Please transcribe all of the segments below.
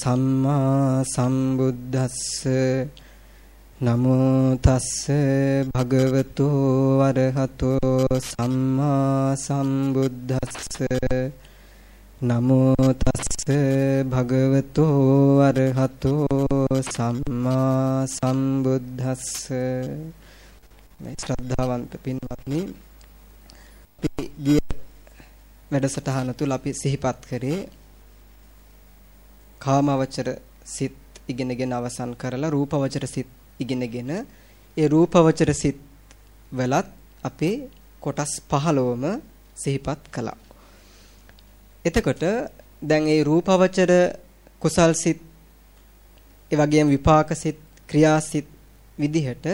සම්මා සම්බුද්දස්ස නමෝ තස්ස භගවතෝ වරහතෝ සම්මා සම්බුද්දස්ස නමෝ තස්ස භගවතෝ වරහතෝ සම්මා සම්බුද්දස්ස මේ ශ්‍රද්ධාවන්ත පින්වත්නි අපි වැඩසටහන තුල අපි සිහිපත් කරේ කාමවචර සිත් ඉගෙනගෙන අවසන් කරලා රූපවචර සිත් ඉගෙනගෙන ඒ රූපවචර සිත් වලත් අපේ කොටස් 15ම සිහිපත් කළා. එතකොට දැන් ඒ රූපවචර කුසල් සිත් ඒ වගේම විපාක සිත් ක්‍රියා සිත් විදිහට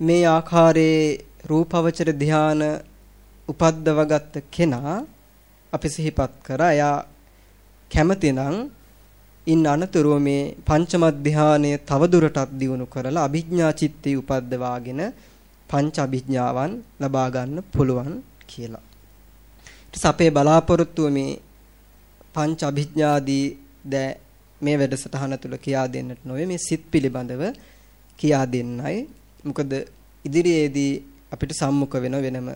මේ ආකාරයේ රූපවචර ධාන උපද්දවගත්ත කෙනා අපි සිහිපත් කරා එයා කැමතිනම් ඉන් අනතුරුව මේ පංචම ධානය තවදුරටත් දියුණු කරලා අභිඥා චිත්තේ උපද්දවාගෙන පංච අභිඥාවන් ලබා ගන්න පුළුවන් කියලා. ඊට අපේ බලාපොරොත්තුව මේ පංච අභිඥාදී ද මේ වැඩසටහන තුල කියා දෙන්නට නොවේ මේ සිත් පිළිබඳව කියා දෙන්නයි. මොකද ඉදිරියේදී අපිට සම්මුඛ වෙන වෙනම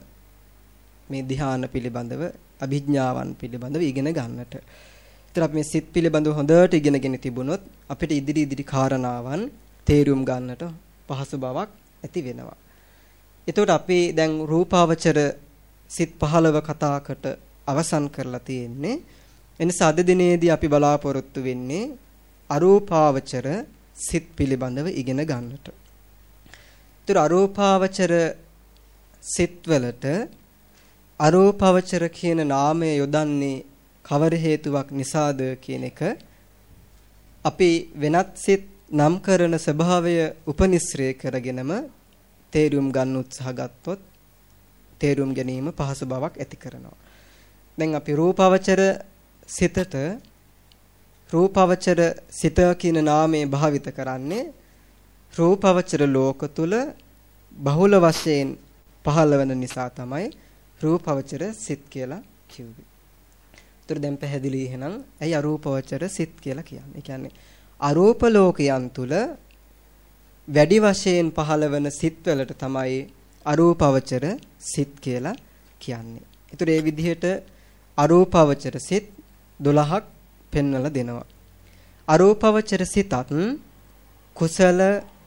මේ ධ්‍යාන පිළිබඳව අභිඥාවන් පිළිබඳව ඉගෙන ගන්නට. ඒතර අපි මේ සිත් පිළිබඳව හොඳට ඉගෙනගෙන තිබුණොත් අපිට ඉදිරි ඉදිරි කාරණාවන් තේරුම් ගන්නට පහසු බවක් ඇති වෙනවා. එතකොට අපි දැන් රූපාවචර සිත් 15 කතාකට අවසන් කරලා තියෙන්නේ. එනිසා අද දිනේදී අපි බලාපොරොත්තු වෙන්නේ අරූපාවචර සිත් පිළිබඳව ඉගෙන ගන්නට. ඒතර අරූපාවචර සිත්වලට අරූපවචර කියන නාමය යොදන්නේ කවර හේතුවක් නිසාද කියන එක අපි වෙනත් සිත් නම් කරන ස්වභාවය උපනිශ්‍රේ කරගෙනම තේරුම් ගන්න උත්සාහ ගත්තොත් තේරුම් ගැනීම පහසු බවක් ඇති කරනවා. දැන් අපි රූපවචර සිතට රූපවචර සිත කියන නාමය භාවිත කරන්නේ රූපවචර ලෝක තුල බහුල වශයෙන් පහළ වෙන නිසා තමයි රූපවචර සිත් කියලා කිව්වේ. ඒතර දැන් පැහැදිලි එහෙනම් ඇයි අරූපවචර සිත් කියලා කියන්නේ? ඒ කියන්නේ අරූප ලෝකයන් තුල වැඩි වශයෙන් පහළවන සිත් වලට තමයි අරූපවචර සිත් කියලා කියන්නේ. ඒතර ඒ විදිහට අරූපවචර සිත් 12ක් පෙන්වලා දෙනවා. අරූපවචර සිතත් කුසල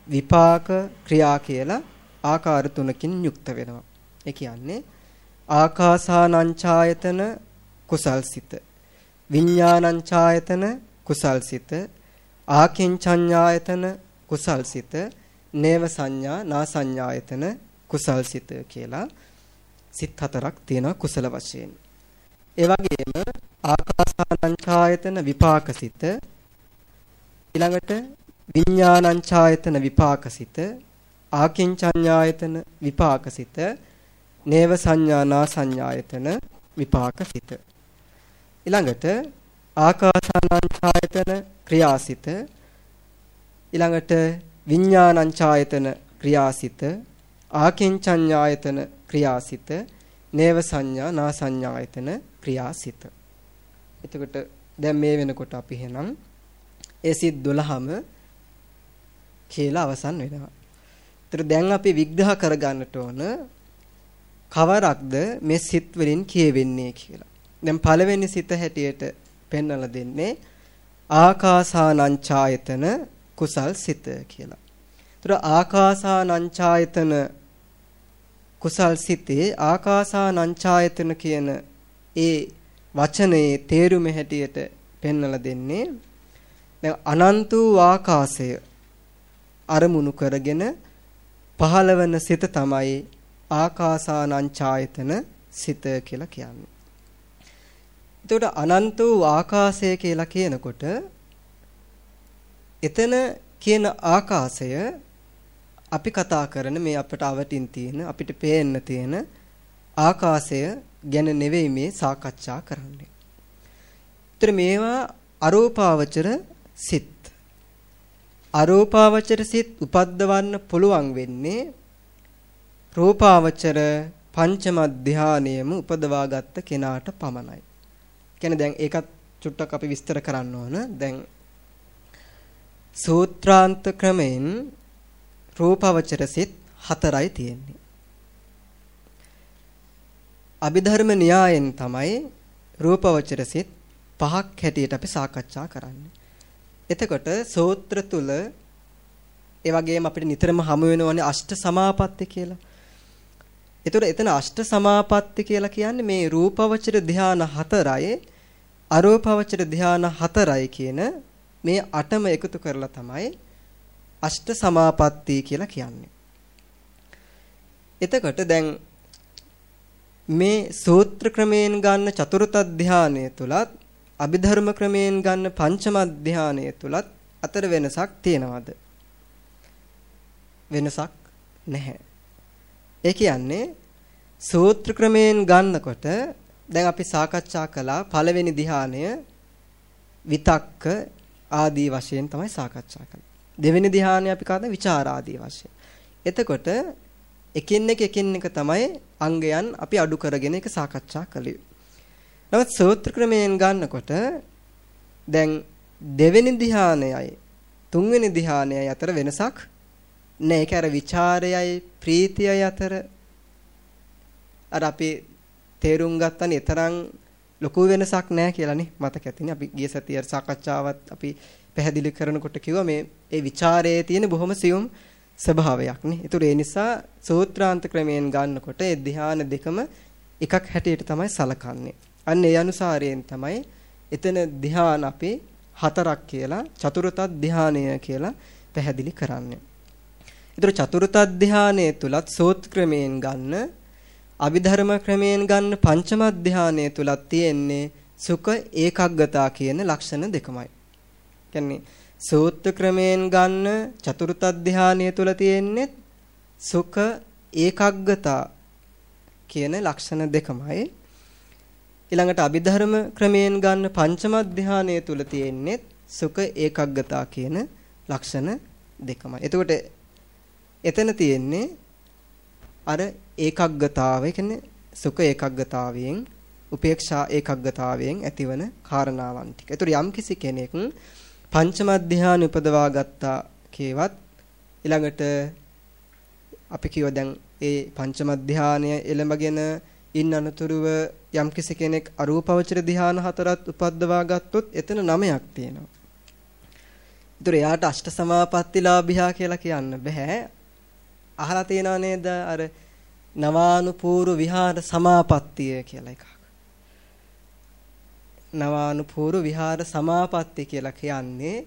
විපාක ක්‍රියා කියලා ආකාර තුනකින් යුක්ත වෙනවා. ඒ කියන්නේ ආකාසානංචායතන කුසල්සිත විඥානංචායතන කුසල්සිත ආකින්චඤ්ඤායතන කුසල්සිත නේව සංඥා නා සංඥායතන කුසල්සිත කියලා සිත් හතරක් තියෙනවා කුසල වශයෙන්. ඒ වගේම ආකාසානංචායතන විපාකසිත ඊළඟට විඥානංචායතන විපාකසිත ආකින්චඤ්ඤායතන විපාකසිත නේව සංඥානා සංඥායතන විපාක සිත. ඊළඟට ආකාසානං ක්‍රියාසිත ඊළඟට විඥානං ක්‍රියාසිත ආකින්චඤ්ඤායතන ක්‍රියාසිත නේව සංඥා නා සංඥායතන ක්‍රියාසිත. එතකොට දැන් මේ වෙනකොට අපි එහෙනම් ඒ සිත් 12ම කියලා අවසන් වෙනවා. ඒතර දැන් අපි විග්‍රහ කරගන්නට ඕන කවරක්ද මේ සිත් වලින් කියවෙන්නේ කියලා. දැන් පළවෙනි සිත හැටියට පෙන්වලා දෙන්නේ ආකාසානංචායතන කුසල් සිත කියලා. ඒතර ආකාසානංචායතන කුසල් සිතේ ආකාසානංචායතන කියන ඒ වචනේ තේරුම හැටියට පෙන්වලා දෙන්නේ දැන් අනන්ත වූ ආකාශය අරමුණු කරගෙන පහළවන සිත තමයි ආකාසානංචායතන සිත කියලා කියන්නේ. එතකොට අනන්ත වූ ආකාශය කියලා කියනකොට එතන කියන ආකාශය අපි කතා කරන මේ අපට අවටින් තියෙන අපිට පේන්න තියෙන ආකාශය ගැන නෙවෙයි මේ සාකච්ඡා කරන්නේ. ඒතර මේවා අරූපාවචර සිත්. අරූපාවචර සිත් උපද්දවන්න පුළුවන් වෙන්නේ රූපාවචර පංචම ධානයම උපදවාගත්ත කෙනාට පමණයි. කියන්නේ දැන් ඒකත් චුට්ටක් අපි විස්තර කරන්න ඕන. දැන් සූත්‍රාන්ත ක්‍රමයෙන් රූපවචර සිත් හතරයි තියෙන්නේ. අභිධර්ම න්‍යායෙන් තමයි රූපවචර සිත් පහක් හැටියට අපි සාකච්ඡා කරන්නේ. එතකොට සූත්‍ර තුල ඒ වගේම අපිට නිතරම හමු වෙනවනේ අෂ්ට සමාපatti කියලා. ඒතර එතන අෂ්ට සමාපatti කියලා කියන්නේ මේ රූපවචර ධාන හතරයි අරූපවචර ධාන හතරයි කියන මේ අටම එකතු කරලා තමයි අෂ්ට සමාපatti කියලා කියන්නේ. එතකොට දැන් මේ සූත්‍ර ක්‍රමයෙන් ගන්න චතුර්ථ ධානය තුලත් අභිධර්ම ක්‍රමයෙන් ගන්න පංචම ධානය තුලත් අතර වෙනසක් තියෙනවද? වෙනසක් නැහැ. ඒ කියන්නේ සූත්‍ර ක්‍රමයෙන් ගන්නකොට දැන් අපි සාකච්ඡා කළා පළවෙනි ධ්‍යානය විතක්ක ආදී වශයෙන් තමයි සාකච්ඡා කළේ. දෙවෙනි ධ්‍යානය අපි කාද විචාර ආදී වශයෙන්. එතකොට එකින් එක එකින් එක තමයි අංගයන් අපි අඩු කරගෙන එක සාකච්ඡා කළේ. නමුත් සූත්‍ර ක්‍රමයෙන් ගන්නකොට දැන් දෙවෙනි ධ්‍යානයයි තුන්වෙනි ධ්‍යානයයි අතර වෙනසක් නෑ. ඒක අර ਵਿਚාරයයි ප්‍රීතියයි අතර අර අපි තේරුම් ගත්තනේ තරම් ලොකු වෙනසක් නෑ කියලානේ මතක ඇතිනේ. අපි ගිය සතියේ සාකච්ඡාවත් අපි පැහැදිලි කරනකොට කිව්වා මේ ඒ ਵਿਚාරයේ තියෙන බොහොම සියුම් ස්වභාවයක් නේ. ඒතර ඒ නිසා සූත්‍රාන්ත ක්‍රමයෙන් ගන්නකොට ඒ ධ්‍යාන දෙකම එකක් හැටියට තමයි සලකන්නේ. අන්න ඒ අනුසාරයෙන් තමයි එතන ධ්‍යාන අපි හතරක් කියලා චතුරත ධ්‍යානය කියලා පැහැදිලි කරන්නේ. ඒතර චතුර්ථ ධානයේ තුලත් සෝත් ක්‍රමයෙන් ගන්න අභිධර්ම ක්‍රමයෙන් ගන්න පංචම ධානයේ තුලත් තියෙන්නේ සුඛ ඒකග්ගතා කියන ලක්ෂණ දෙකමයි. කියන්නේ සූත්‍ර ක්‍රමයෙන් ගන්න චතුර්ථ ධානයේ තුල තියෙන්නේ සුඛ ඒකග්ගතා කියන ලක්ෂණ දෙකමයි. ඊළඟට අභිධර්ම ක්‍රමයෙන් ගන්න පංචම ධානයේ තුල තියෙන්නේ සුඛ ඒකග්ගතා කියන ලක්ෂණ දෙකමයි. එතකොට එතන තියෙන්නේ අර ඒකග්ගතාව කියන්නේ සුඛ ඒකග්ගතාවයෙන් උපේක්ෂා ඒකග්ගතාවයෙන් ඇතිවන කාරණාවන් ටික. ඒතර යම් කිසි කෙනෙක් පංචම ධ්‍යාන උපදවා ගත්තා කේවත් ඊළඟට අපි කියව දැන් ඒ පංචම ධ්‍යානය එළඹගෙන ඉන්න අනතුරුව යම් කිසි කෙනෙක් අරූපවචර ධ්‍යාන හතරත් උපද්දවා ගත්තොත් එතන නමයක් තියෙනවා. ඒතර එයාට අෂ්ට සමාපත්තිලාභියා කියලා කියන්න බෑ. අහලා තියෙනව නේද අර නවානුපූර්ව විහාර සමාපත්තිය කියලා එකක්. නවානුපූර්ව විහාර සමාපatti කියලා කියන්නේ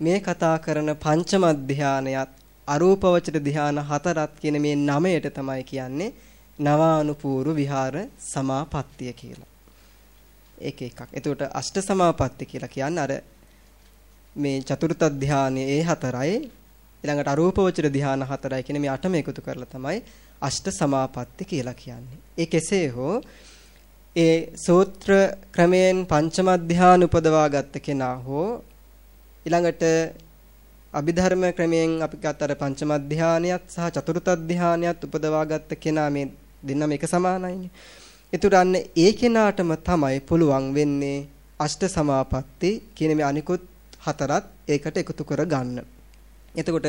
මේ කතා කරන පංචම ධානයත් අරූපවචර ධාන හතරත් කියන මේ නමයට තමයි කියන්නේ නවානුපූර්ව විහාර සමාපත්තිය කියලා. ඒක එකක්. එතකොට අෂ්ට සමාපatti කියලා කියන්නේ අර මේ චතුර්ථ ධානයේ ඒ හතරයි ඊළඟට අරූපවචර ධාන හතරයි කියන මේ අටම එකතු කරලා තමයි අෂ්ට සමාපatti කියලා කියන්නේ. ඒ කෙසේ හෝ ඒ සූත්‍ර ක්‍රමයෙන් පංචම ධාන උපදවා ගත්ත කෙනා හෝ ඊළඟට අභිධර්ම ක්‍රමයෙන් අපි ගත්තර පංචම ධානයත් සහ චතුර්ථ ධානයත් උපදවා ගත්ත කෙනා මේ දෙන්නම එක සමානයිනේ. ඒතරන්න ඒ කෙනාටම තමයි පුළුවන් වෙන්නේ අෂ්ට සමාපatti කියන මේ අනිකුත් හතරත් ඒකට එකතු කර ගන්න. එතකොට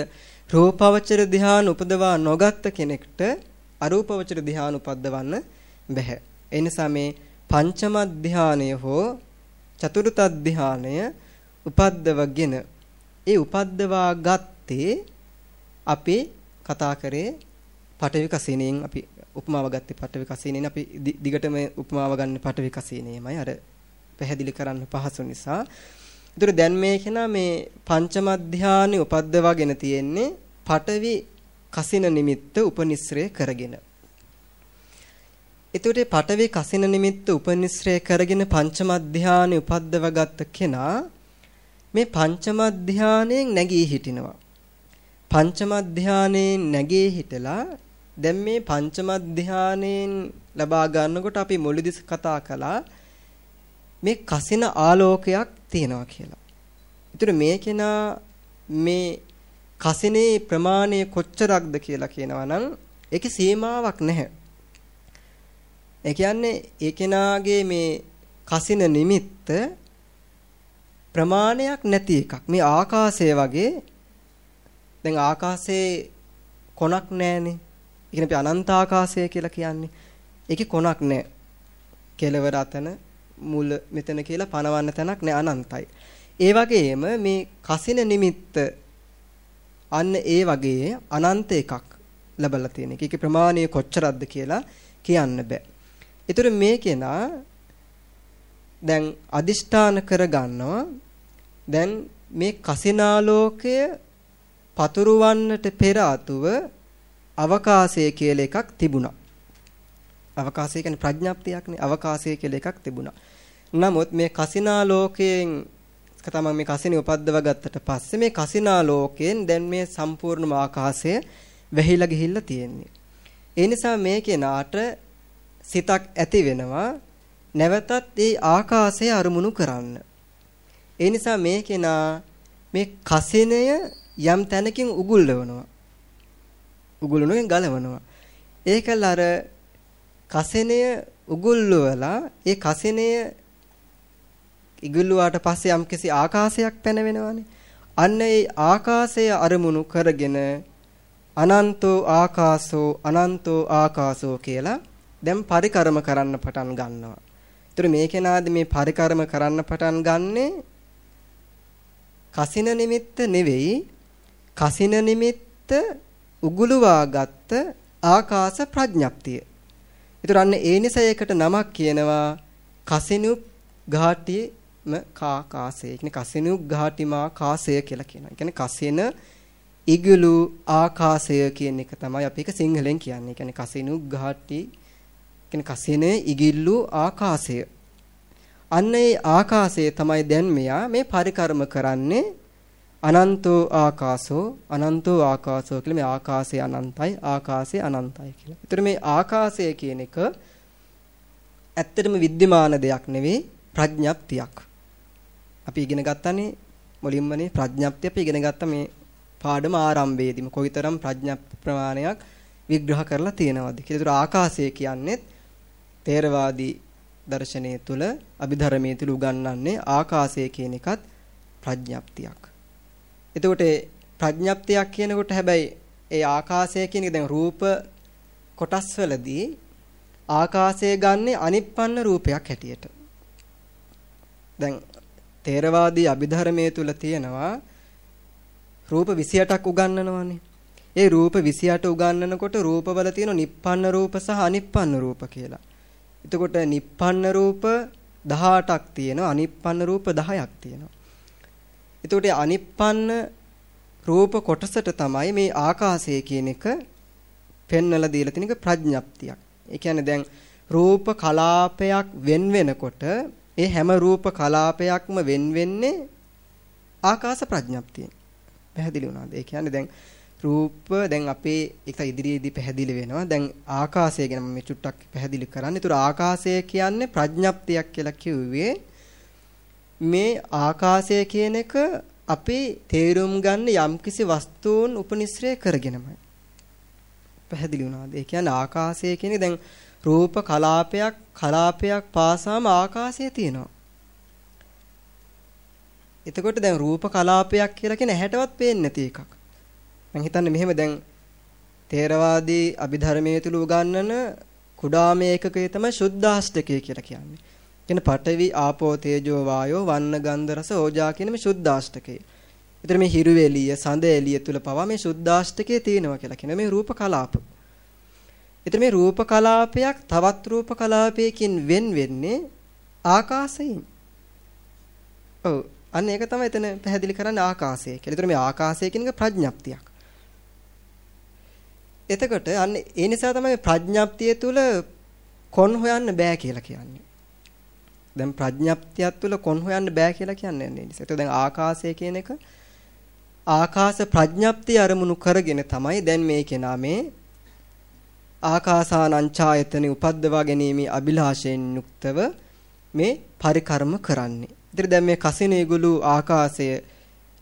රූපවචර ධ්‍යාන උපදවා නොගත්ත කෙනෙක්ට අරූපවචර ධ්‍යාන උපද්දවන්න බැහැ. ඒ නිසා මේ පංචම ධ්‍යානය හෝ චතුර්ථ ධ්‍යානය උපද්දවගෙන ඒ උපද්දවා ගත්තේ අපි කතා කරේ පටවි කසිනෙන් අපි උපමාව ගත්තේ පටවි කසිනෙන් අපි දිගටම උපමාව ගන්න පටවි කසිනේමයි අර පැහැදිලි කරන්න පහසු නිසා ඒතර දැන් මේ කෙනා මේ පංචම ධානය උපද්දවාගෙන තියෙන්නේ පඨවි කසින නිමිත්ත උපනිශ්‍රය කරගෙන. එතකොට පඨවි කසින නිමිත්ත උපනිශ්‍රය කරගෙන පංචම ධානය උපද්දවගත්ත කෙනා මේ පංචම ධානයෙන් නැගී හිටිනවා. පංචම ධානයෙන් නැගී හිටලා දැන් මේ පංචම ධානයෙන් ලබා ගන්නකොට අපි මුලදිස් කතා කළා මේ කසින ආලෝකයක් තියෙනවා කියලා. ඒතර මේ කෙනා මේ කසිනේ ප්‍රමාණය කොච්චරක්ද කියලා කියනවා නම් ඒකේ සීමාවක් නැහැ. ඒ කියන්නේ ඒ කෙනාගේ මේ කසින නිමිත්ත ප්‍රමාණයක් නැති එකක්. මේ ආකාශය වගේ දැන් ආකාශයේ කොනක් නැහනේ. ඒ කියන්නේ අපි අනන්ත ආකාශය කියලා කියන්නේ. ඒකේ කොනක් නැහැ. කෙලවර අතන මුල මෙතන කියලා පනවන්න තැනක් නැහැ අනන්තයි. ඒ වගේම මේ කසින නිමිත්ත අන්න ඒ වගේ අනන්ත එකක් ලැබලා තියෙන එක. ඒකේ ප්‍රමාණය කොච්චරක්ද කියලා කියන්න බෑ. ඒතර මේ කෙනා දැන් අදිෂ්ඨාන කරගන්නවා දැන් මේ කසිනාලෝකය පතුරවන්නට පෙර ආතුව අවකාශය කියලා එකක් තිබුණා. අවකාශය කියන්නේ ප්‍රඥාප්තියක්නේ. අවකාශය කියලා එකක් තිබුණා. නමුත් මේ කසිනාලෝකයෙන් තමයි මේ කසිනේ උපද්දව ගත්තට පස්සේ මේ කසිනාලෝකයෙන් දැන් මේ සම්පූර්ණම ආකාශය වැහිලා ගිහිල්ලා තියෙන්නේ. ඒ නිසා මේ කෙනාට සිතක් ඇති වෙනවා නැවතත් ඒ ආකාශය අරමුණු කරන්න. ඒ නිසා මේ කෙනා මේ කසිනය යම් තැනකින් උගුල්වනවා. උගුලුණුවෙන් ගලවනවා. ඒකල අර කසිනය උගුල්වලා ඒ කසිනය ඉගුල්ලුවාට පස්සේ යම්කිසි ආකාශයක් පැනවෙනවානේ. අන්න ඒ ආකාශය අරමුණු කරගෙන අනන්තෝ ආකාසෝ අනන්තෝ ආකාසෝ කියලා දැන් පරිකරම කරන්න පටන් ගන්නවා. ඒතර මේ කෙනාද මේ පරිකරම කරන්න පටන් ගන්නෙ කසින නිමිත්ත නෙවෙයි කසින නිමිත්ත උගුලුවා ගත්ත ආකාශ ප්‍රඥප්තිය. ඒතර අන්න ඒ නිසා ඒකට නමක් කියනවා කසිනු ම කා කාසය කියන්නේ කසිනු ඝාටිමා කාසය කියලා කියනවා. ඒ කියන්නේ කසින ඉගලු ආකාශය කියන එක තමයි අපි ඒක සිංහලෙන් කියන්නේ. ඒ කියන්නේ කසිනු ඝාටි කියන්නේ කසින ඉගිල්ලු ආකාශය. අන්න ඒ ආකාශය තමයි දැන් මෙයා මේ පරිකර්ම කරන්නේ අනන්තෝ ආකාශෝ අනන්තෝ ආකාශෝ කියලා මේ ආකාශය අනන්තයි ආකාශය අනන්තයි කියලා. ඒතර මේ ආකාශය කියන එක ඇත්තටම විද්‍යමාන දෙයක් නෙවෙයි ප්‍රඥප්තියක්. අපි ඉගෙන ගත්තානේ මුලින්මනේ ප්‍රඥප්තිය අපි ඉගෙන ගත්ත මේ පාඩම ආරම්භයේදීම කොයිතරම් ප්‍රඥප්ති ප්‍රමාණයක් විග්‍රහ කරලා තියෙනවද කියලා. ඒතර ආකාශය කියන්නේ තේරවාදී දර්ශනය තුල අභිධර්මයේ තුල උගන්වන්නේ ආකාශය කියන එකත් ප්‍රඥප්තියක්. එතකොට ප්‍රඥප්තියක් කියනකොට හැබැයි ඒ ආකාශය කියන එක දැන් රූප කොටස් වලදී ආකාශය ගන්නේ අනිප්පන්න රූපයක් හැටියට. දැන් තේරවාදී අභිධර්මයේ තුල තියෙනවා රූප 28ක් උගන්වනවානේ. ඒ රූප 28 උගන්වනකොට රූපවල තියෙන නිප්පන්න රූප සහ අනිප්පන්න රූප කියලා. එතකොට නිප්පන්න රූප 18ක් තියෙනවා අනිප්පන්න රූප 10ක් තියෙනවා. එතකොට අනිප්පන්න රූප කොටසට තමයි මේ ආකාශය කියන එක පෙන්වලා දීලා තියෙන එක ප්‍රඥප්තියක්. ඒ කියන්නේ දැන් රූප කලාපයක් වෙන් වෙනකොට ඒ හැම රූප කලාපයක්ම වෙන් වෙන්නේ ආකාශ ප්‍රඥප්තියෙන්. පැහැදිලි වුණාද? ඒ කියන්නේ දැන් රූප දැන් අපේ එක ඉදිරියේදී පැහැදිලි වෙනවා. දැන් ආකාශය ගැන මම චුට්ටක් පැහැදිලි කරන්න. ඒතර ආකාශය කියන්නේ ප්‍රඥප්තියක් කියලා කිව්වේ මේ ආකාශය කියන එක අපේ තේරුම් ගන්න යම්කිසි වස්තුන් උපනිශ්‍රය කරගෙනමයි. පැහැදිලි වුණාද? ඒ කියන්නේ ආකාශය කියන්නේ දැන් රූප කලාපයක් කලාපයක් පාසාම ආකාශය තියෙනවා. එතකොට දැන් රූප කලාපයක් කියලා කියන ඇහැටවත් පේන්නේ නැති එකක්. මම හිතන්නේ මෙහෙම දැන් තේරවාදී අභිධර්මයේ තුල උගන්වන කුඩාම ඒකකය තමයි සුද්ධාෂ්ටකය කියලා කියන්නේ. කියන පඨවි ආපෝ තේජෝ වායෝ වන්න ගන්ධ රස ඕජා කියන මේ සුද්ධාෂ්ටකය. ඒතර මේ හිරු එළිය සඳ එළිය තුල පවා මේ සුද්ධාෂ්ටකය තියෙනවා කියලා කියන මේ රූප කලාප. ඒතර මේ රූප කලාපයක් තවත් රූප කලාපයකින් වෙන් වෙන්නේ ආකාශයෙන්. ඔව් අන්න ඒක තමයි එතන පැහැදිලි කරන්නේ ආකාශය කියලා. ඒතර මේ ආකාශය කියන එක ප්‍රඥප්තියක්. එතකොට අන්න ඒ නිසා තමයි ප්‍රඥප්තිය තුල කොන් හොයන්න බෑ කියලා කියන්නේ. දැන් ප්‍රඥප්තියත් තුල කොන් හොයන්න බෑ කියලා කියන්නේ නැහැ නිසා. ඒතකොට දැන් ආකාශය කියන එක ආකාශ ප්‍රඥප්තිය අරමුණු කරගෙන තමයි දැන් මේ කෙනා මේ ආකාසානංචායතනෙ උපද්දවා ගැනීමේ අභිලාෂයෙන් යුක්තව මේ පරිකර්ම කරන්නේ. ඉතින් දැන් මේ කසිනේගුළු ආකාශය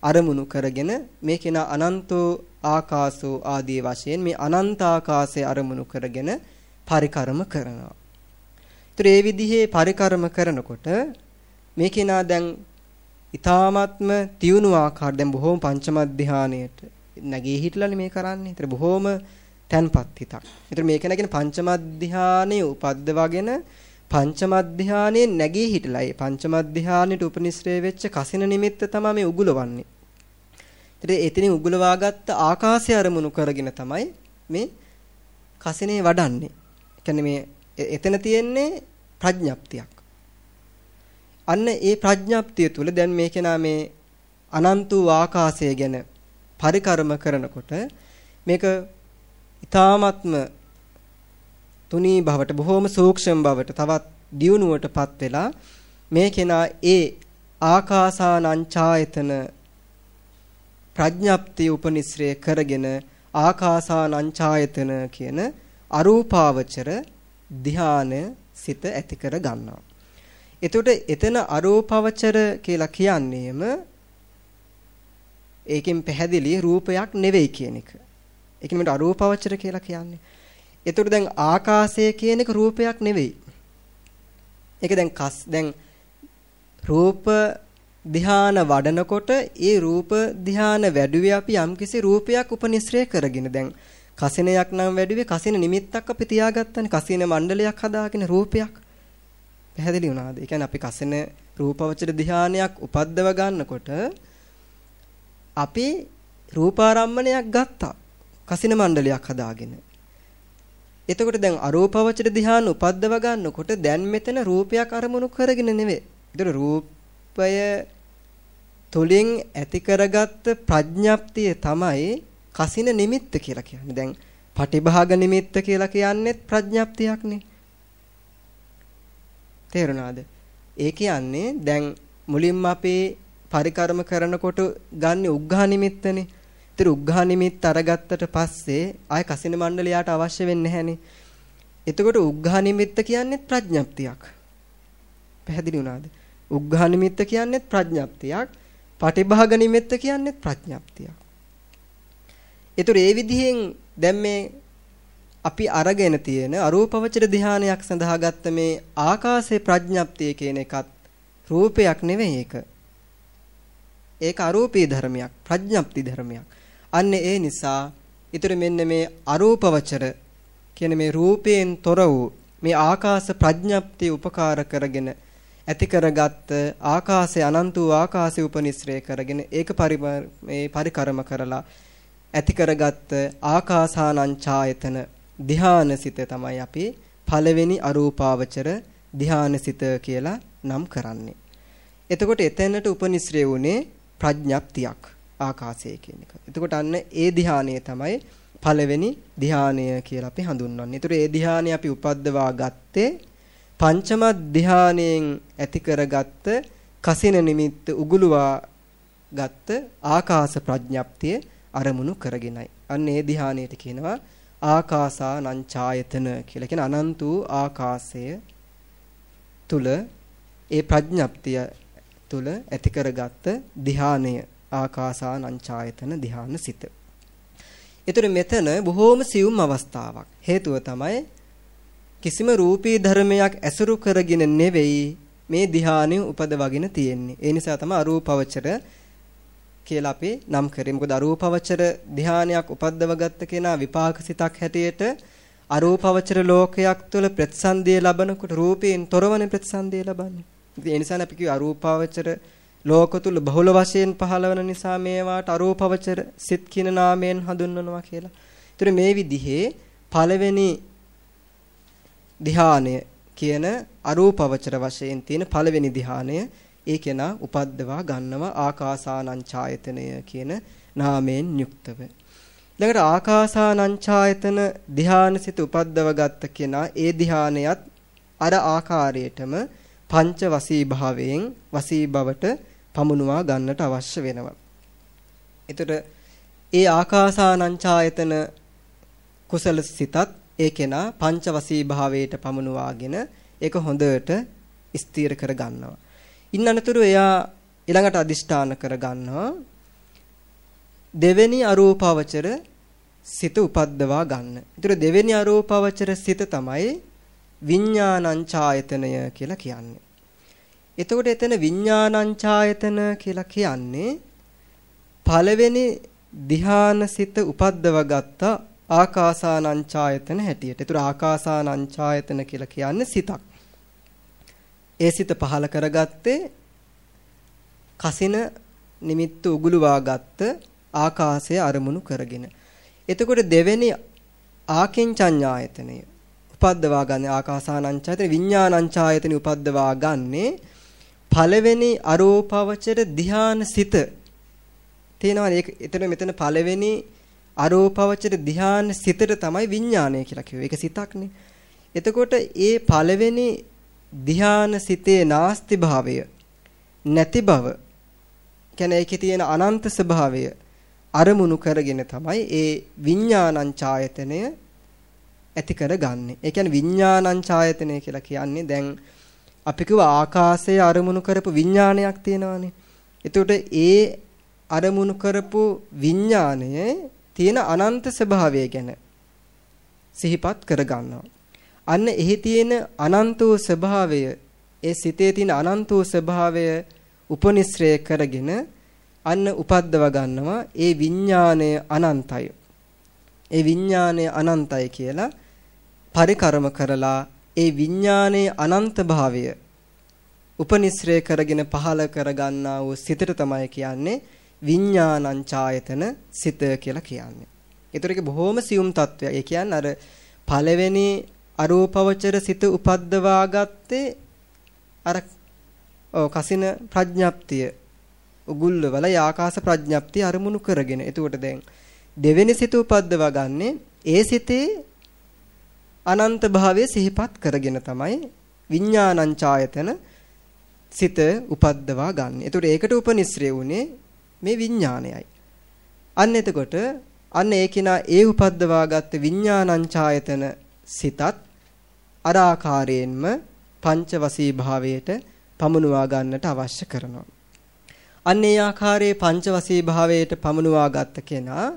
අරමුණු කරගෙන මේ කෙනා අනන්තෝ ආකාසෝ ආදී වශයෙන් මේ අනන්ත ආකාශය අරමුණු කරගෙන පරිකරම කරනවා. ඒතර ඒ විදිහේ පරිකරම කරනකොට මේ කෙනා දැන් ඊ타ත්ම තියුණු ආකාර දැන් බොහෝම පංචම ධානයට නැගී හිටලානේ මේ කරන්නේ. ඒතර බොහෝම තැන්පත් හිතක්. ඒතර මේක නැගෙන පංචම ධානයේ උපද්දවගෙන පංචම ධානයේ නැගී හිටලා ඒ පංචම ධානයට උපනිශ්‍රේ වෙච්ච කසින නිමිත්ත තමයි මේ උගුලවන්නේ. ඒතර එතනින් උගුලවාගත්ත ආකාශය අරමුණු කරගෙන තමයි මේ කසිනේ වඩන්නේ. කියන්නේ මේ එතන තියෙන්නේ ප්‍රඥප්තියක්. අන්න ඒ ප්‍රඥප්තිය තුල දැන් මේ කෙනා මේ අනන්ත වූ ආකාශය ගැන පරිකරම කරනකොට මේක ඊ타ත්ම තුනී භවට බොහෝම සූක්ෂම භවට තවත් දියුණුවටපත් වෙලා මේ කෙනා ඒ ආකාසානං ඡායතන ප්‍රඥප්තිය උපනිශ්‍රය කරගෙන ආකාසානං ඡායතන කියන අරූපාවචර ධානය සිත ඇති කර ගන්නවා. එතකොට එතන අරූපාවචර කියලා කියන්නේම ඒකෙන් පැහැදිලි රූපයක් නෙවෙයි කියන එක. ඒක නෙමෙයි අරූපාවචර කියලා කියන්නේ. එතකොට දැන් ආකාශය කියන එක රූපයක් නෙවෙයි. ඒක දැන් කස් දැන් රූප ධ්‍යාන වඩනකොට ඒ රූප ධ්‍යාන වැඩුවේ අපි යම්කිසි රූපයක් උපනිශ්‍රය කරගෙන දැන් කසිනයක් නම් වැඩුවේ කසින නිමිත්තක් අපි තියාගත්තනේ කසින මණ්ඩලයක් හදාගෙන රූපයක් පැහැදිලි වුණාද? ඒ කියන්නේ අපි කසින රූපවචර ධ්‍යානයක් උපද්දව ගන්නකොට අපි රූපාරම්මණයක් ගත්තා. කසින මණ්ඩලයක් හදාගෙන. එතකොට දැන් අරූපවචර ධ්‍යාන උපද්දව ගන්නකොට දැන් මෙතන රූපයක් අරමුණු කරගෙන නෙවෙයි. ඒතර රූපය තුලින් ඇති කරගත්ත ප්‍රඥප්තිය තමයි කසින නිමිත්ත කියලා කියන්නේ. දැන් පටිභාග නිමිත්ත කියලා කියන්නේත් ප්‍රඥප්තියක්නේ. තේරුණාද? ඒ කියන්නේ දැන් මුලින්ම අපේ පරිකරම කරනකොට ගන්න උග්ඝා නිමිත්තනේ. ඒතර උග්ඝා නිමිත්ත අරගත්තට පස්සේ ආය කසින මණ්ඩලයට අවශ්‍ය වෙන්නේ නැහනේ. එතකොට උග්ඝා නිමිත්ත කියන්නේ ප්‍රඥප්තියක්. පැහැදිලි වුණාද? උග්ඝා නිමිත්ත කියන්නේ ප්‍රඥප්තියක්. පටිභාග නිමිත්ත කියන්නේ ප්‍රඥප්තියක්. ඒතර ඒ විදිහෙන් දැන් මේ අපි අරගෙන තියෙන අරූපවචර ධානයක් සඳහා ගත්ත මේ ආකාශේ ප්‍රඥප්තිය කියන එකත් රූපයක් නෙවෙයි ඒක. ඒක අරූපී ධර්මයක්, ප්‍රඥප්ති ධර්මයක්. අන්න ඒ නිසා ඊතර මෙන්න මේ අරූපවචර කියන මේ රූපයෙන් තොර වූ මේ ආකාශ ප්‍රඥප්තිය උපකාර කරගෙන ඇති කරගත් ආකාශය අනන්ත වූ ආකාශය උපනිශ්‍රය කරගෙන ඒක මේ පරිකරම කරලා ඇති කරගත් ආකාසානං ඡායතන ධානසිත තමයි අපි පළවෙනි අරූපාවචර ධානසිත කියලා නම් කරන්නේ. එතකොට එතැනට උපනිශ්‍රේ වුණේ ප්‍රඥප්තියක් ආකාශය කියන එක. එතකොට අන්න ඒ ධානය තමයි පළවෙනි ධානය කියලා අපි හඳුන්වන්නේ. ඒතර ඒ ධානය අපි උපද්දවා ගත්තේ පංචම ධානයෙන් ඇති කරගත්ත කසින නිමිත්ත උගුලුවා ගත්ත ආකාශ ප්‍රඥප්තිය අරමුණු කරගෙනයි. අන්න ඒ ධානයට කියනවා ආකාසානං ඡායතන කියලා කියන අනන්ත වූ ආකාශය තුල ඒ ප්‍රඥප්තිය තුල ඇති කරගත්ත ධානය ආකාසානං ඡායතන ධානසිත. ඒතර මෙතන බොහෝම සියුම් අවස්ථාවක්. හේතුව තමයි කිසිම රූපී ධර්මයක් ඇසුරු කරගෙන නෙවෙයි මේ ධානය උපදවගෙන තියෙන්නේ. ඒ නිසා තමයි අරූපවචර කියලා අපි නම් කරේ. මොකද අරූපවචර ධානයක් උපද්දව ගත්ත කෙනා විපාක සිතක් හැටියට අරූපවචර ලෝකයක් තුළ ප්‍රතිසන්දිය ලබනකොට රූපයෙන් තොරවන ප්‍රතිසන්දිය ලබන්නේ. ඉතින් ඒ නිසා අපි කිව්ව අරූපවචර ලෝක තුල බහුල වශයෙන් පහළවන නිසා මේවාට අරූපවචර සිත් කියන නාමයෙන් හඳුන්වනවා කියලා. ඒතර මේ විදිහේ පළවෙනි ධානය කියන අරූපවචර වශයෙන් තියෙන පළවෙනි ධානය ඒ කෙනා උපද්දවා ගන්නවා ආකාසානං ඡායතනය කියන නාමයෙන් යුක්තව. ඊළඟට ආකාසානං ඡායතන ධානසිත උපද්දව ගත්ත කෙනා ඒ ධානයත් අර ආකාරයටම පංච වසී භාවයෙන් වසී බවට පමුණුවා ගන්නට අවශ්‍ය වෙනවා. එතකොට ඒ ආකාසානං ඡායතන කුසල සිතත් ඒ කෙනා පංච වසී භාවයට පමුණුවාගෙන ඒක හොඳට ස්ථීර කර ගන්නවා. ඉන්න අනතුරු එයා ඊළඟට අදිෂ්ඨාන කර ගන්නවා දෙවෙනි අරූපාවචර සිත උපද්දවා ගන්න. ඒතර දෙවෙනි අරූපාවචර සිත තමයි විඥානංචායතනය කියලා කියන්නේ. එතකොට එතන විඥානංචායතන කියලා කියන්නේ පළවෙනි ධ්‍යානසිත උපද්දව ගත්ත ආකාසානංචායතන හැටියට. ඒතර ආකාසානංචායතන කියලා කියන්නේ සිතක්. ඒ සිත පහල කරගත්තේ කසින නිමිත්ත උගුලවා ගත්ත ආකාශය අරමුණු කරගෙන. එතකොට දෙවෙනි ආකින්චඤ්ඤායතනය උපද්දවා ගන්න ආකාසානංචායතන විඥානංචායතන උපද්දවා ගන්නේ පළවෙනි අරෝපවචර ධ්‍යාන සිත තේනවා ඒක එතන මෙතන පළවෙනි අරෝපවචර ධ්‍යාන සිතට තමයි විඥානය කියලා කිව්වේ. ඒක සිතක්නේ. එතකොට ඒ පළවෙනි ධ්‍යාන සිතේ නාස්ති භාවය නැති බව කියන්නේ ඒකේ තියෙන අනන්ත ස්වභාවය අරමුණු කරගෙන තමයි ඒ විඥානං ඡායතනය ඇති කරගන්නේ. ඒ කියන්නේ විඥානං ඡායතනය කියලා කියන්නේ දැන් අපි කිව්ව ආකාශයේ අරමුණු කරපු විඥානයක් තියෙනවානේ. එතකොට ඒ අරමුණු කරපු විඥානයේ තියෙන අනන්ත ස්වභාවය ගැන සිහිපත් කරගන්නවා. අන්න එහි තියෙන අනන්ත වූ ස්වභාවය ඒ සිතේ තියෙන අනන්ත වූ ස්වභාවය උපනිශ්‍රය කරගෙන අන්න උපද්දව ගන්නවා ඒ විඥාණය අනන්තයි. ඒ විඥාණය අනන්තයි කියලා පරිකරම කරලා ඒ විඥානයේ අනන්ත භාවය උපනිශ්‍රය කරගෙන පහල කරගන්නා වූ සිතට තමයි කියන්නේ විඥානං ඡායතන සිත කියලා කියන්නේ. ඒතර ඒක බොහොම සියුම් තත්වයක්. ඒ කියන්නේ අර පළවෙනි අරූපවචර සිත උපද්දවා ගත්තේ අර ඔව් කසින ප්‍රඥප්තිය උගුල්වල ආකාශ ප්‍රඥප්තිය අරමුණු කරගෙන. එතකොට දැන් දෙවෙනි සිත උපද්දවා ගන්නේ ඒ සිතේ අනන්ත භාවය සිහිපත් කරගෙන තමයි විඥානං ඡායතන සිත උපද්දවා ගන්න. එතකොට ඒකට උපනිශ්‍රේ උනේ මේ විඥානයයි. අන්න එතකොට අන්න ඒ කෙනා ඒ උපද්දවා ගත්ත විඥානං ඡායතන සිතත් අර ආකාරයෙන්ම පංචවසී භාවයට පමුණුවා ගන්නට අවශ්‍ය කරනවා. අන්න ඒ ආකාරයේ පංචවසී භාවයට පමුණුවා ගත්ත කෙනා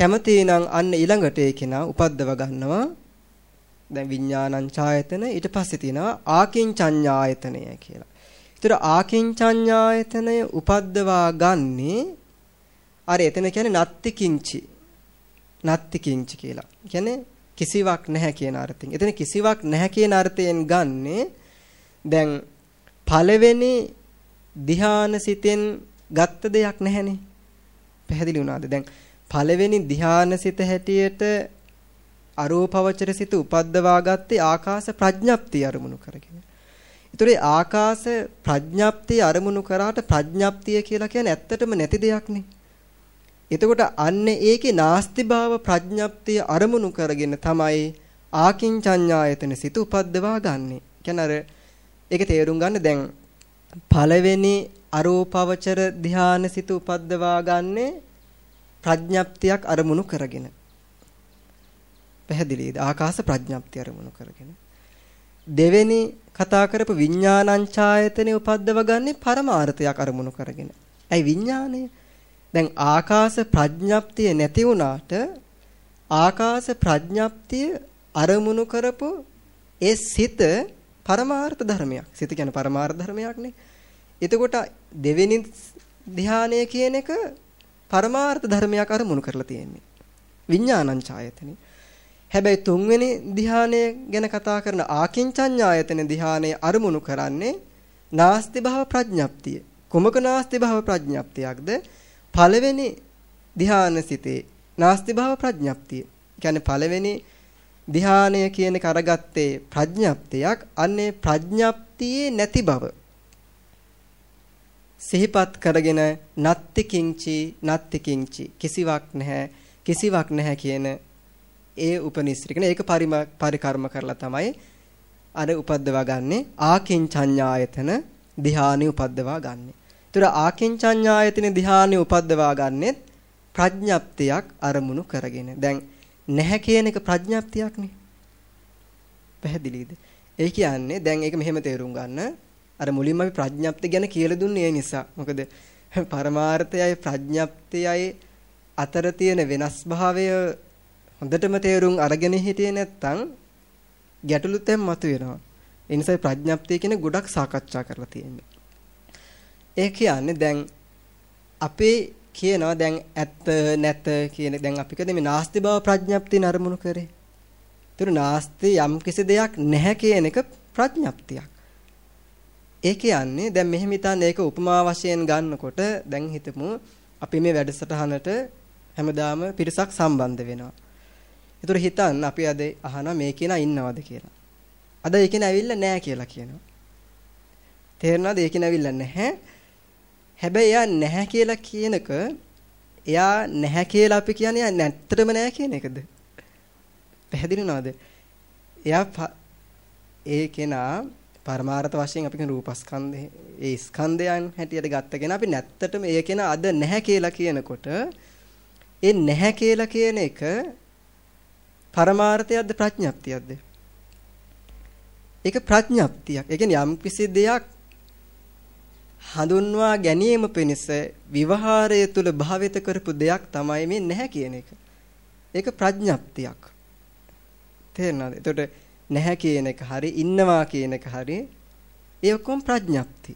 කැමති නම් අන්න ඊළඟට ඒ කෙනා උපද්දව ගන්නවා දැන් විඥානං ඡායතන ඊට පස්සේ තියෙනවා ආකින්චඤ්ඤායතනය කියලා. ඒතර ආකින්චඤ්ඤායතනය උපද්දවා ගන්නේ අර එතන කියන්නේ නත්ති කිංචි. නත්ති කිංචි කියලා. කියන්නේ කිසිවක් නැහැ කියන අර්ථයෙන්. එතන කිසිවක් නැහැ කියන අර්ථයෙන් ගන්නේ දැන් පළවෙනි ධ්‍යාන සිතෙන් ගත්ත දෙයක් නැහැනේ. පැහැදිලි වුණාද? දැන් පළවෙනි ධ්‍යාන සිත හැටියට අරූපවචර සිත උපද්දවා ගත්තේ ආකාශ ප්‍රඥප්තිය අරමුණු කරගෙන. ඒතරේ ආකාශ ප්‍රඥප්තිය අරමුණු කරාට ප්‍රඥප්තිය කියලා කියන්නේ ඇත්තටම නැති දෙයක්නේ. එතකොට අන්න ඒකේ නාස්ති භාව ප්‍රඥප්තිය අරමුණු කරගෙන තමයි ආකින්චඤ්ඤායතන සිත උපද්දවා ගන්නෙ. කියන්නේ අර ඒක තේරුම් ගන්න දැන් පළවෙනි අරූපවචර ධානය සිත උපද්දවා ගන්නේ ප්‍රඥප්තියක් අරමුණු කරගෙන. පැහැදිලිද? ආකාශ ප්‍රඥප්තිය අරමුණු කරගෙන. දෙවෙනි කතා කරපු විඥානංචායතනෙ උපද්දව ගන්නේ පරමාර්ථයක් අරමුණු කරගෙන. ඇයි විඥානය? දැන් ආකාශ ප්‍රඥප්තිය නැති වුණාට ආකාශ ප්‍රඥප්තිය අරමුණු කරපු ඒ සිත පරමාර්ථ ධර්මයක්. සිත කියන්නේ පරමාර්ථ ධර්මයක්නේ. එතකොට දෙවෙනි ධානය කියන එක පරමාර්ථ ධර්මයක් අරමුණු කරලා තියෙන්නේ. විඥානං ඡායතනෙ. හැබැයි තුන්වෙනි ධ්‍යානය ගැන කතා කරන ආකින්චඤ්ඤායතන ධ්‍යානය අරමුණු කරන්නේ නාස්ති භව ප්‍රඥප්තිය. කුමක නාස්ති භව ප්‍රඥප්තියක්ද? පළවෙනි ධ්‍යානසිතේ නාස්ති භව ප්‍රඥප්තිය. කියන්නේ පළවෙනි ධ්‍යානය කියන එක අරගත්තේ ප්‍රඥප්තියක්. අන්නේ ප්‍රඥප්තියේ නැති බව. සිහිපත් කරගෙන නත්ති කිංචි නත්ති කිංචි කිසිවක් නැහැ කිසිවක් නැහැ කියන ඒ උපනිශ්‍රික නේ ඒක පරිකර්ම කරලා තමයි අර උපද්දවා ගන්නෙ ආකින්චඤ්ඤායතන ධ්‍යානෙ උපද්දවා ගන්නෙ. ඒතර ආකින්චඤ්ඤායතන ධ්‍යානෙ උපද්දවා ගන්නෙත් ප්‍රඥප්තියක් අරමුණු කරගෙන. දැන් නැහැ කියන එක ප්‍රඥප්තියක්නේ. පැහැදිලිද? ඒ කියන්නේ දැන් ඒක මෙහෙම තේරුම් ගන්න. අර මුලින්ම අපි ප්‍රඥප්ති ගැන කියලා දුන්නේ ඒ නිසා. මොකද පරමාර්ථයයි ප්‍රඥප්තියයි අතර තියෙන වෙනස් භාවය හොඳටම තේරුම් අරගෙන හිටියේ නැත්නම් ගැටලුත් දැන් මතුවෙනවා. ඒ නිසා ප්‍රඥප්තිය කියන ගොඩක් සාකච්ඡා කරලා තියෙන්නේ. ඒ කියන්නේ දැන් අපේ කියනවා දැන් ඇත්ත නැත කියන දැන් අපි කද මේ නාස්ති බව ප්‍රඥප්තිය නරමුණු කරේ. ඒතර නාස්ති යම් කිසි දෙයක් නැහැ කියන එක ප්‍රඥප්තියක්. ඒ කියන්නේ දැන් මෙහෙම හිතන්න ඒක උපමා වශයෙන් ගන්නකොට දැන් හිතමු අපි මේ වැඩසටහනට හැමදාම පිරිසක් සම්බන්ධ වෙනවා. ඒතර හිතන්න අපි අද අහනවා මේ කෙනා ඉන්නවද කියලා. අද ඒ කෙනා ඇවිල්ලා නැහැ කියලා කියනවා. තේරෙනවද ඒ කෙනා ඇවිල්ලා නැහැ. හැබැයි එයා නැහැ කියලා කියනක එයා නැහැ කියලා අපි කියන්නේ එයා නැත්තටම නැහැ කියන එකද? පැහැදිලි නේද? එයා ඒ කෙනා පරමාර්ථ වශයෙන් අපි කියන රූපස්කන්ධේ ඒ ස්කන්ධයන් හැටියට ගත්ත කෙනා අපි නැත්තටම ඒ කෙනා අද නැහැ කියලා කියනකොට ඒ නැහැ කියලා කියන එක පරමාර්ථයක්ද ප්‍රඥප්තියක්ද? ඒක ප්‍රඥප්තියක්. ඒ කියන්නේ යම් කිසි දෙයක් හඳුන්වා ගැනීම පිණිස විවහාරය තුල භාවිත කරපු දෙයක් තමයි මේ නැහැ කියන එක. ඒක ප්‍රඥප්තියක්. තේරෙනවද? එතකොට නැහැ කියන එක හරි ඉන්නවා කියන එක හරි ඒ ඔක්කොම ප්‍රඥප්ති.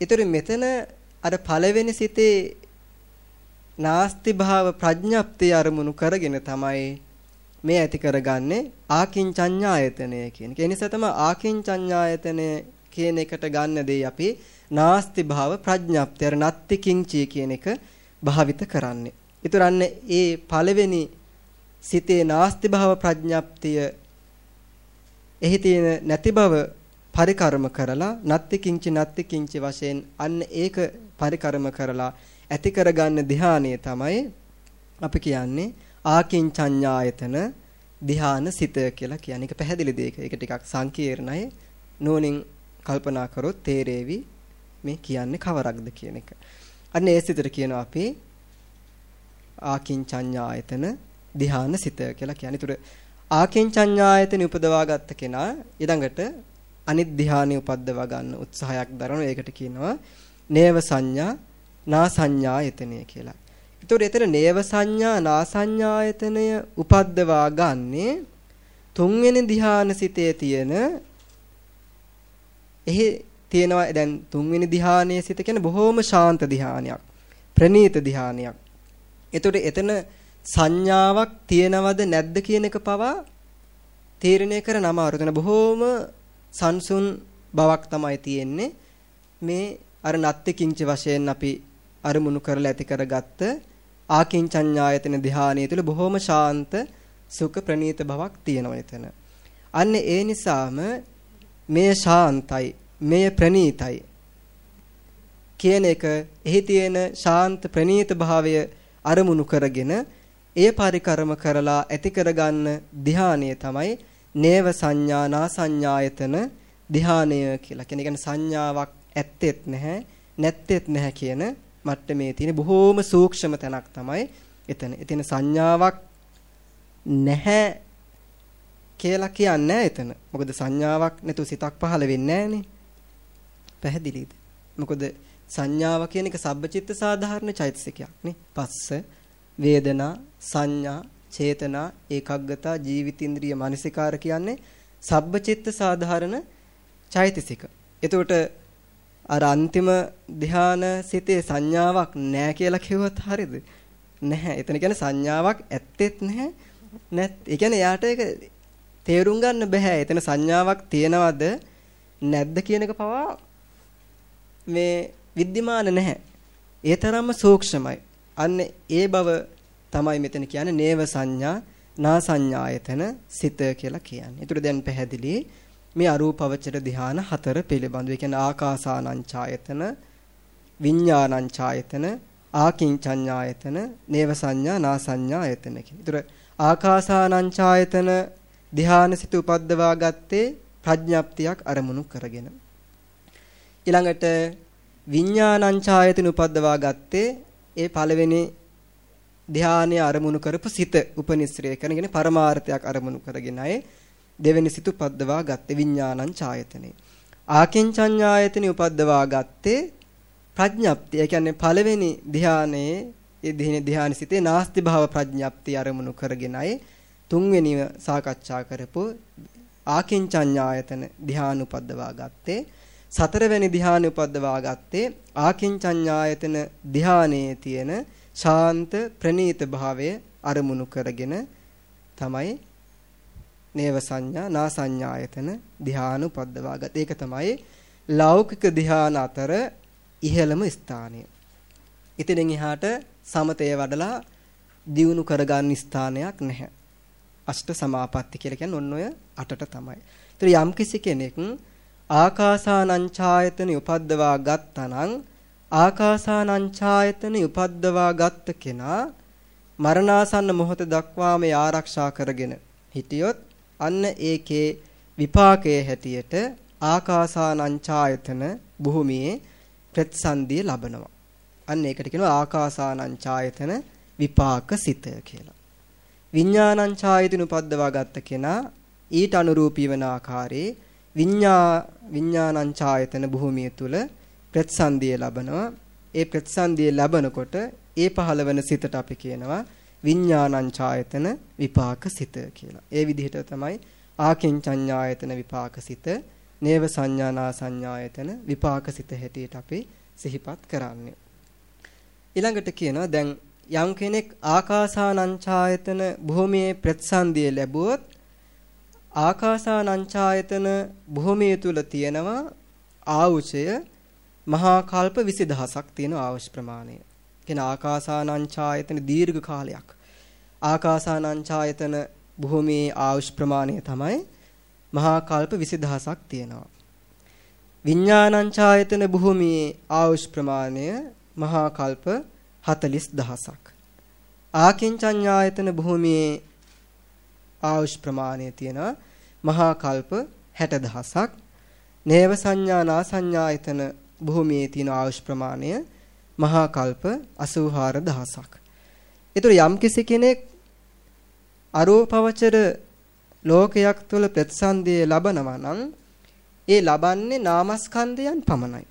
ඒතර මෙතන අර පළවෙනි සිතේ නාස්ති භාව ප්‍රඥප්තිය අරමුණු කරගෙන තමයි මේ ඇති කරගන්නේ ආකින්චඤ්ඤායතනය කියන එක. ඒ නිසා තමයි ආකින්චඤ්ඤායතනය කියන එකට ගන්න දෙයි අපි නාස්ති භාව ප්‍රඥප්තිය අර නත්ති කිංචී කියන එක භාවිත කරන්නේ. ඊතරන්නේ ඒ පළවෙනි සිතේ නාස්ති භාව ප්‍රඥප්තිය එහි තියෙන නැති බව පරිකර්ම කරලා නත්ති කිංචි නත්ති කිංචි වශයෙන් අන්න ඒක පරිකර්ම කරලා ඇති කරගන්න ධානය තමයි අපි කියන්නේ ආකින්චඤ්ඤායතන ධ්‍යාන සිත කියලා කියන්නේ. ඒක පැහැදිලි දෙයක. ඒක ටිකක් සංකීර්ණයි. නෝනින් කල්පනා කරොත් තේරෙවි මේ කියන්නේ කවරක්ද කියන එක. අන්න ඒ සිතට කියනවා අපි ආකින්චඤ්ඤායතන ධ්‍යාන සිත කියලා කියන්නේ. ඒතර ආකින්චඤ්ඤායතන උපදවා ගත්ත කෙනා ඊළඟට අනිත් ධ්‍යානෙ උපද්දවා ගන්න උත්සාහයක් දරනවා. ඒකට කියනවා නේව සංඥා නා සංඥායතනය කියලා. ඒතකොට එතන නේව සංඥා නා සංඥායතනය උපද්දවා ගන්නේ තුන්වෙනි ධ්‍යාන සිතේ තියෙන එහි තියෙනවා දැන් තුන්වෙනි ධ්‍යානයේ සිත කියන්නේ බොහොම ශාන්ත ධ්‍යානයක්. ප්‍රනීත ධ්‍යානයක්. එතකොට එතන සංඥාවක් තියෙනවද නැද්ද කියන එක පවා තීරණය කරන අමාරු. එතන බොහොම සංසුන් බවක් තමයි තියෙන්නේ. මේ අර නත්ති කිංච වශයෙන් අපි අරමුණු කරලා ඇති කරගත්ත ආකින්චඤ්ඤායතන ධානයේ තුල බොහොම ශාන්ත සුඛ ප්‍රණීත බවක් තියෙනවා එතන. අන්න ඒ නිසාම මේ ශාන්තයි මේ ප්‍රණීතයි කියන එක එහි තියෙන ශාන්ත ප්‍රණීත භාවය අරමුණු කරගෙන එය පරිකරම කරලා ඇති කරගන්න ධානය තමයි නේව සංඥානා සංඥායතන ධානය කියලා. කියන සංඥාවක් ඇත්තෙත් නැහැ නැත්තෙත් නැහැ කියන මට්ටමේ තියෙන බොහෝම සූක්ෂම තැනක් තමයි එතන. එතන සංඥාවක් නැහැ කියලා කියන්නේ එතන. මොකද සංඥාවක් නැතුව සිතක් පහළ වෙන්නේ නැහනේ. පැහැදිලිද? මොකද සංඥාව කියන එක සබ්බචිත්ත සාධාරණ චෛතසිකයක් නේ. පස්ස, වේදනා, සංඥා, චේතනා, ඒකග්ගතා, ජීවිතින්ද්‍රිය, මානසිකාර කියන්නේ සබ්බචිත්ත සාධාරණ චෛතසික. එතකොට අර අන්තිම ධ්‍යාන සිතේ සංඥාවක් නැහැ කියලා කිව්වොත් හරියද? නැහැ. එතන කියන්නේ සංඥාවක් ඇත්තෙත් නැහැ. නැත්. ඒ කියන්නේ යාට ඒක තේරුම් ගන්න බෑ. එතන සංඥාවක් තියෙනවද නැද්ද කියන එක පවා මේ විද්‍යමාන නැහැ. ඒ තරම්ම සූක්ෂමයි. අන්න ඒ බව තමයි මෙතන කියන්නේ නේව සංඥා නා සංඥායතන සිත කියලා කියන්නේ. ඒතර දැන් පැහැදිලි මේ අරූපවචර ධ්‍යාන හතර පිළිබඳව. ඒ කියන්නේ ආකාසානංචායතන, විඤ්ඤාණංචායතන, ආකින්චඤ්ඤායතන, නේව සංඥා, නා සංඥායතන කියන. ඒතර ආකාසානංචායතන ධ්‍යානසිත උපද්දවා ගත්තේ ප්‍රඥාප්තියක් අරමුණු කරගෙන. ඊළඟට විඤ්ඤාණංචායතන උපද්දවා ගත්තේ ඒ පළවෙනි ධානය අරමුණු කරපු සිත උපනිශ්‍රය කරගෙන පරමාර්ථයක් අරමුණු කරගෙනයි දෙවෙනි සිත උපද්දවා ගත්තේ විඥානං ඡායතනේ. ආකින්චඤ්ඤායතනෙ උපද්දවා ගත්තේ ප්‍රඥප්තිය. ඒ කියන්නේ පළවෙනි ධානයේ ඒ දිනේ ධානය සිතේ නාස්ති භාව ප්‍රඥප්තිය අරමුණු කරගෙනයි තුන්වෙනිව සාකච්ඡා කරපු ආකින්චඤ්ඤායතන ධ්‍යාන උපද්දවා ගත්තේ සතරවැනි ධ්‍යාන උපද්දවා ගත්තේ ආකින්චඤ්ඤායතන ධ්‍යානයේ තියෙන ශාන්ත ප්‍රණීත භාවය අරමුණු කරගෙන තමයි නේව සංඥා නා සංඥායතන ධ්‍යාන උපද්දවා ගත. ඒක තමයි ලෞකික ධ්‍යාන අතර ඉහළම ස්ථානය. ඉතින් එහාට සමතය වඩලා දියුණු කරගන්න ස්ථානයක් නැහැ. අෂ්ට සමාපatti කියලා කියන්නේ ඔන්න ඔය අටට තමයි. ඒතර යම් කිසි කෙනෙක් ආකාසානංචායතන උපද්දවා ගත්තනම් ආකාසානංචායතන උපද්දවා ගත්ත කෙනා මරණාසන්න මොහොත දක්වාම ආරක්ෂා කරගෙන හිටියොත් අන්න ඒකේ විපාකයේ හැටියට ආකාසානංචායතන භූමියේ ප්‍රතිසන්දිය ලබනවා. අන්න ඒකට කියනවා ආකාසානංචායතන විපාක සිත කියලා. විඥානං ඡායතින උපද්දවා ගත්ත කෙනා ඊට අනුරූපී වන ආකාරයේ විඤ්ඤා විඥානං ඡායතන භූමිය තුල ප්‍රතිසන්දිය ලබනවා. ඒ ප්‍රතිසන්දිය ලැබනකොට ඒ පහළවන සිතට අපි කියනවා විඥානං ඡායතන විපාක සිත කියලා. ඒ විදිහට තමයි ආකින්චඤ්ඤායතන විපාක සිත, නේව සංඥානා සංඥායතන විපාක සිත හැටියට අපි සිහිපත් කරන්නේ. ඊළඟට කියනවා දැන් යම් කෙනෙක් ආකාසානංචායතන භූමියේ ප්‍රතිසන්දිය ලැබුවොත් ආකාසානංචායතන භූමිය තුල තියෙනවා ආවුෂය මහා කල්ප 20000ක් තියෙන ආවුෂ ප්‍රමාණය. කියන ආකාසානංචායතන දීර්ඝ කාලයක්. ආකාසානංචායතන භූමියේ ආවුෂ් ප්‍රමාණය තමයි මහා කල්ප 20000ක් තියෙනවා. විඥානංචායතන භූමියේ ආවුෂ් ප්‍රමාණය මහා කල්ප 40000ක්. ආකින්චඤ්ඤායතන භූමියේ ආයුෂ් ප්‍රමාණය තියෙනවා මහා කල්ප 60000ක්. නේව සංඥා නා සංඥායතන භූමියේ තියෙන ආයුෂ් ප්‍රමාණය මහා කල්ප 84000ක්. ඒතර යම් කෙනෙක් අරූපවචර ලෝකයක් තුළ ප්‍රතිසන්දිය ලබනවා නම් ඒ ලබන්නේ නාමස්කන්ධයන් පමණයි.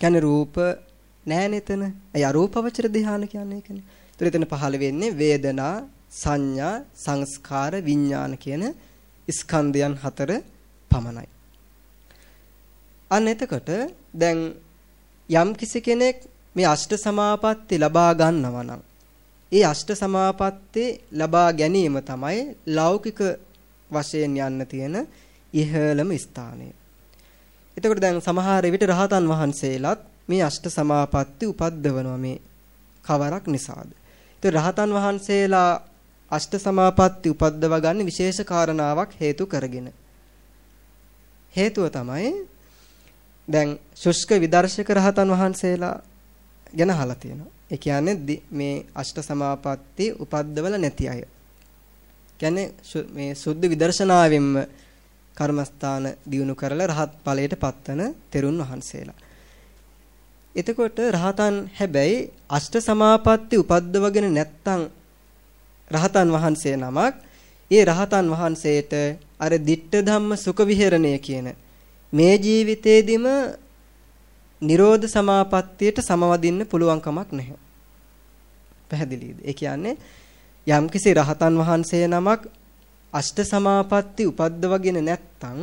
කියන්නේ රූප නෑ නෙතන. ඒ අරූපවචර ධ්‍යාන කියන්නේ ඒකනේ. ඒතර එතන පහළ වෙන්නේ වේදනා, සංඥා, සංස්කාර, විඥාන කියන ස්කන්ධයන් හතර පමණයි. අන්න එතකොට දැන් යම් කිසි කෙනෙක් මේ අෂ්ට සමාපatti ලබා ගන්නවා නම් ඒ අෂ්ට සමාපatti ලබා ගැනීම තමයි ලෞකික වශයෙන් යන්න තියෙන ඉහළම ස්ථානය. එතකොට දැන් සමහර විට රහතන් වහන්සේලාත් මේ අෂ්ට සමාපatti උපද්දවනවා මේ කවරක් නිසාද? ඉතින් රහතන් වහන්සේලා අෂ්ට සමාපatti උපද්දව ගන්න විශේෂ කාරණාවක් හේතු කරගෙන. හේතුව තමයි දැන් ශුෂ්ක විදර්ශක රහතන් වහන්සේලා ගැන අහලා තියෙනවා. ඒ කියන්නේ මේ අෂ්ට සමාපatti උපද්දවල නැති අය. කියන්නේ මේ සුද්ධ විදර්ශනාවෙන්ම කර්මස්ථාන දියුණු කරලා රහත් ඵලයට පත්වන තෙරුන් වහන්සේලා. එතකොට රහතන් හැබැයි අෂ්ට සමාපatti උපද්දවගෙන නැත්තම් රහතන් වහන්සේ නමක් ඒ රහතන් වහන්සේට අර ditta ධම්ම සුඛ විහරණය කියන මේ ජීවිතේදිම නිරෝධ සමාපත්තියට සමවදින්න පුළුවන් කමක් නැහැ. පැහැදිලිද? ඒ කියන්නේ යම්කිසි රහතන් වහන්සේ නමක් අෂ්ට සමාපatti උපද්දවගෙන නැත්තම්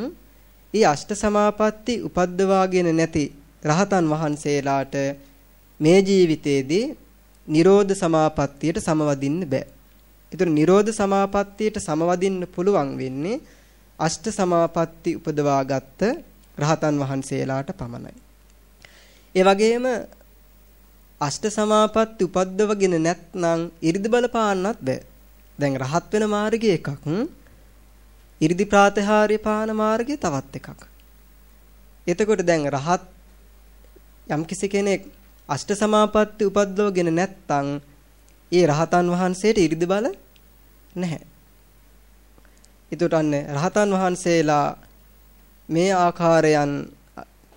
ඒ අෂ්ට සමාපatti උපද්දවාගෙන නැති රහතන් වහන්සේලාට මේ ජීවිතයේදී නිරෝධ සමාපත්තියට සමවදින්න බෑ. ඒතර නිරෝධ සමාපත්තියට සමවදින්න පුළුවන් වෙන්නේ අෂ්ට සමාපatti උපදවාගත් රහතන් වහන්සේලාට පමණයි. ඒ වගේම අෂ්ට සමාපatti උපද්දවගෙන නැත්නම් 이르දි බලපාන්නත් බෑ. දැන් රහත් වෙන මාර්ගය එකක් 이르දි ප්‍රාතහාරය පාන මාර්ගය තවත් එකක්. එතකොට දැන් රහත් යම් කෙනෙක් අෂ්ට සමාපatti උපද්දවගෙන නැත්නම් ඒ රහතන් වහන්සේට 이르දි බල නැහැ. ඒකට අන්න රහතන් වහන්සේලා මේ ආකාරයන්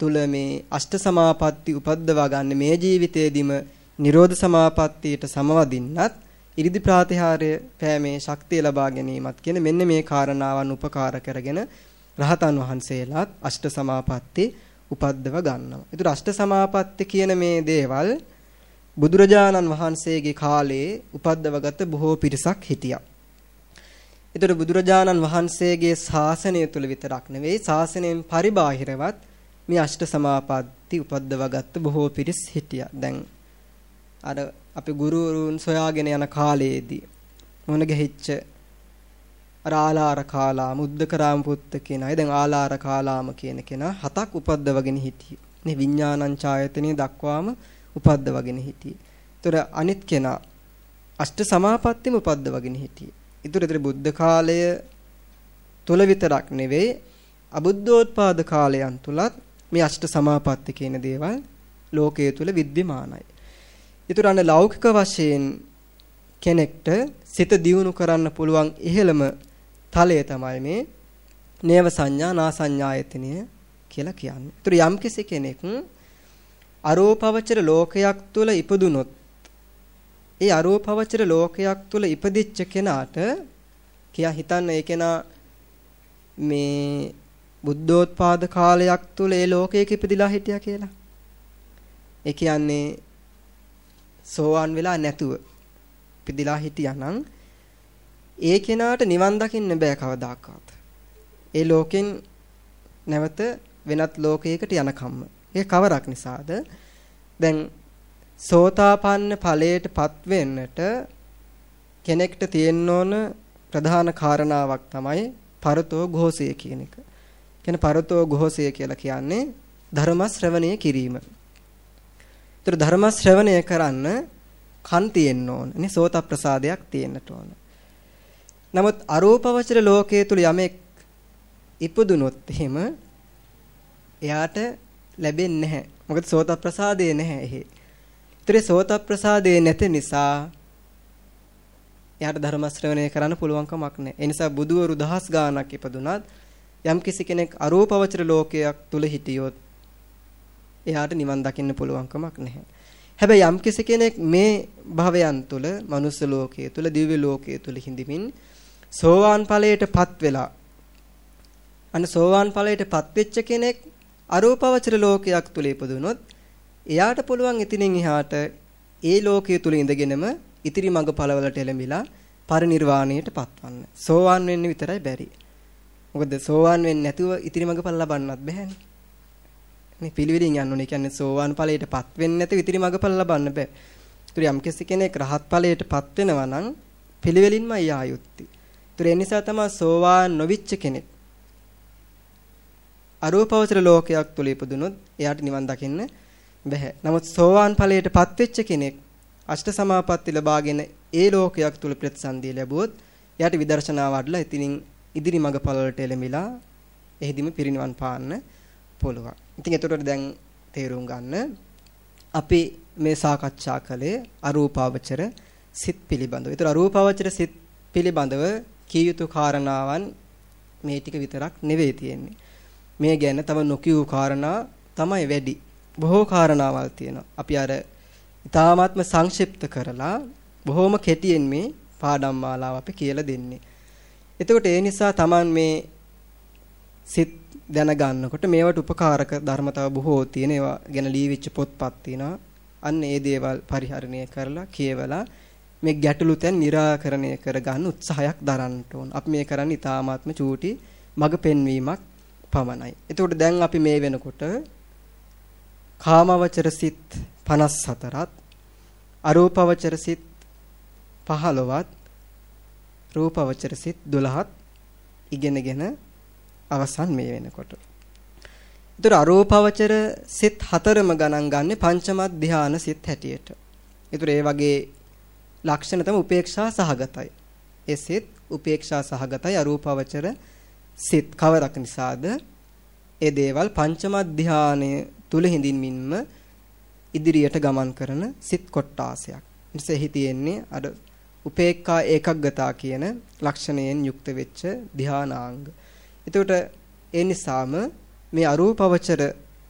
තුල මේ අෂ්ට සමාපatti උපද්දවා ගන්න මේ ජීවිතේදීම නිරෝධ සමාපත්තියට සමවදින්නත් ඉරිදි ප්‍රාතිහාර්ය පෑමේ ශක්තිය ලබා ගැනීමත් කියන මෙන්න මේ කාරණාවන් උපකාර කරගෙන රහතන් වහන්සේලාත් අෂ්ට සමාපatti උපද්දව ගන්නවා. ඒතර අෂ්ට සමාපatti කියන මේ දේවල් බුදුරජාණන් වහන්සේගේ කාලේ උපද්දවගත බොහෝ පිරිසක් හිටියා. ඒතර බුදුරජාණන් වහන්සේගේ ශාසනය තුල විතරක් නෙවෙයි ශාසනයෙන් පරිබාහිරවත් මේ අෂ්ට සමාපatti උපද්දවගත්ත බොහෝ පිරිස් හිටියා. දැන් අර අපි ගුරුවරුන් සොයාගෙන යන කාලයේදී මොන ගෙහිච්ච අර ආලාර කාලාම උද්දකරාම පුත්ත කියන අය දැන් ආලාර කාලාම කියන කෙනා හතක් උපද්දවගෙන හිටියේ. මේ විඥානං ඡායතනෙ දක්වාම උපද්දවගෙන හිටියේ. ඒතර අනිත් කෙනා අෂ්ට සමාපත්තියම උපද්දවගෙන හිටියේ. ඒතර ඒතර බුද්ධ කාලය තුල විතරක් නෙවෙයි අබුද්ධෝත්පාද කාලයන් තුලත් මේ අෂ්ට සමාපatti කියන දේවල් ලෝකයේ තුල විද්‍යමානයි. ඒතර අන්න ලෞකික වශයෙන් කෙනෙක්ට සිත දියුණු කරන්න පුළුවන් ඉහළම තලය තමයි මේ නේව සංඥා නා සංඥායතනය කියලා කියන්නේ. ඒතර යම් කෙනෙක් අරෝපවචර ලෝකයක් තුල ඉපදුනොත් ඒ අරෝපවචර ලෝකයක් තුල ඉපදිච්ච කෙනාට කියා හිතන්න ඒ කෙනා මේ බුද්ධෝත්පාද කාලයක් තුල ඒ ලෝකයක ඉපදිලා හිටියා කියලා. ඒ කියන්නේ සෝවාන් වෙලා නැතුව ඉපදිලා හිටියානම් ඒ කෙනාට නිවන් දකින්න බෑ කවදාකවත්. ඒ ලෝකෙන් නැවත වෙනත් ලෝකයකට යනකම්ම. ඒ කවරක් නිසාද? දැන් සෝතාපන්න ඵලයටපත් වෙන්නට කෙනෙක්ට තියෙන්න ඕන ප්‍රධාන කාරණාවක් තමයි පරතෝ ഘോഷය කියන එක. කියන්නේ පරතෝ ഘോഷය කියලා කියන්නේ ධර්ම ශ්‍රවණය කිරීම. ඒතර ධර්ම ශ්‍රවණය කරන්න කන් තියෙන්න ඕන. නේ සෝත ප්‍රසාදයක් තියෙන්නට ඕන. නමුත් අරූපවචර ලෝකයේ තුල යමෙක් ඉපදුනොත් එහෙම එයාට ලැබෙන්නේ නැහැ. මොකද සෝත ප්‍රසාදේ නැහැ එහෙ. ඒතරේ සෝත ප්‍රසාදේ නැති නිසා එයාට ධර්ම ශ්‍රවණය කරන්න පුළුවන්කමක් නැහැ. ඒ නිසා බුදුවරු දහස් ගාණක් ඉපදුනත් යම් කිසි කෙනෙක් අරූපවචර ලෝකයක් තුල හිටියොත් එයාට නිවන් දකින්න පුළුවන්කමක් නැහැ. හැබැයි යම් කිසි කෙනෙක් මේ භවයන් තුල මනුස්ස ලෝකයේ තුල දිව්‍ය ලෝකයේ තුල හිඳමින් සෝවාන් ඵලයටපත් වෙලා අන්න සෝවාන් ඵලයටපත් වෙච්ච කෙනෙක් අරූපවචර ලෝකයක් තුල ඉපදුනොත් එයාට පුළුවන් එතනින් එහාට ඒ ලෝකයේ තුල ඉඳගෙනම ඉතිරි මඟඵලවලට එළඹිලා පරිණිරවාණයට පත්වන්න. සෝවාන් වෙන්න විතරයි බැරි. මොකද සෝවාන් වෙන්නේ නැතුව ඉතිරි මඟඵල ලබන්නත් බැහැනේ. මේ පිළිවිලින් යන්න ඕනේ. කියන්නේ සෝවාන් ඵලයටපත් වෙන්නේ නැතුව ඉතිරි මඟඵල ලබන්න බෑ. ඒතර යම් කෙනෙක් රහත් ඵලයටපත් වෙනවා නම් පිළිවෙලින්ම යා යුත්තේ. ඒතර ඒ නිසා තමයි සෝවාන් නොවිච්ච කෙනෙක් අරූපවචර ලෝකයක් තුල ඉපදුනොත් එයාට නිවන් දකින්න බැහැ. නමුත් සෝවාන් ඵලයටපත් වෙච්ච කෙනෙක් අෂ්ට සමාපatti ලබාගෙන ඒ ලෝකයක් තුල ප්‍රතිසන්දිය ලැබුවොත් එයාට විදර්ශනා වඩලා ඉතින් ඉදිරි මඟපල වලට එළඹිලා එහිදීම පිරිනිවන් පාන්න පුළුවන්. ඉතින් එතකොට දැන් තේරුම් ගන්න අපි මේ සාකච්ඡා කළේ අරූපාවචර සිත් පිළිබඳව. ඒතර අරූපාවචර සිත් පිළිබඳව කී යුතු කාරණාවන් මේ ටික විතරක් නෙවෙයි තියෙන්නේ. මේ ගැන තව නොකියූ කාරණා තමයි වැඩි. බොහෝ කාරණාවල් තියෙනවා. අපි අර ඊ타මාත්ම සංක්ෂිප්ත කරලා බොහොම කෙටියෙන් මේ පාඩම් මාලාව අපි කියලා දෙන්නේ. එතකොට ඒ නිසා Taman මේ සිත් දැනගන්නකොට මේවට උපකාරක ධර්මතාව බොහෝ තියෙන ඒවා ගැන ලියවිච්ච පොත්පත් තියෙනවා. අන්න ඒ දේවල් පරිහරණය කරලා කියවලා මේ ගැටලු තැන් निराකරණය කරගන්න උත්සාහයක් දරන්න ඕන. අපි මේ කරන්නේ ඊ타මාත්ම චූටි මඟ පෙන්වීමක් පමණයි. එතකොට දැන් අපි මේ වෙනකොට කාමවචර සිත් 54ත් අරූපවචර සිත් 15ත් රූපවචර සිත් 12ත් ඉගෙනගෙන අවසන් මේ වෙනකොට. ඒතර අරූපවචර සිත් හතරම ගණන් ගන්න පංචම ධාන සිත් හැටියට. ඒතර ඒ වගේ ලක්ෂණ තමයි උපේක්ෂා සහගතයි. ඒ සිත් උපේක්ෂා සහගතයි අරූපවචර සිත් කවරක් නිසාද ඒ දේවල් පංචම ධානය තුල හිඳින්මින්ම ඉදිරියට ගමන් කරන සිත් කොට්ටාසයක්. ඉතින් එහි තියෙන්නේ අර උපේක්ඛා ඒකග්ගතා කියන ලක්ෂණයෙන් යුක්ත වෙච්ච ධානාංග. එතකොට ඒ නිසාම මේ අරූපවචර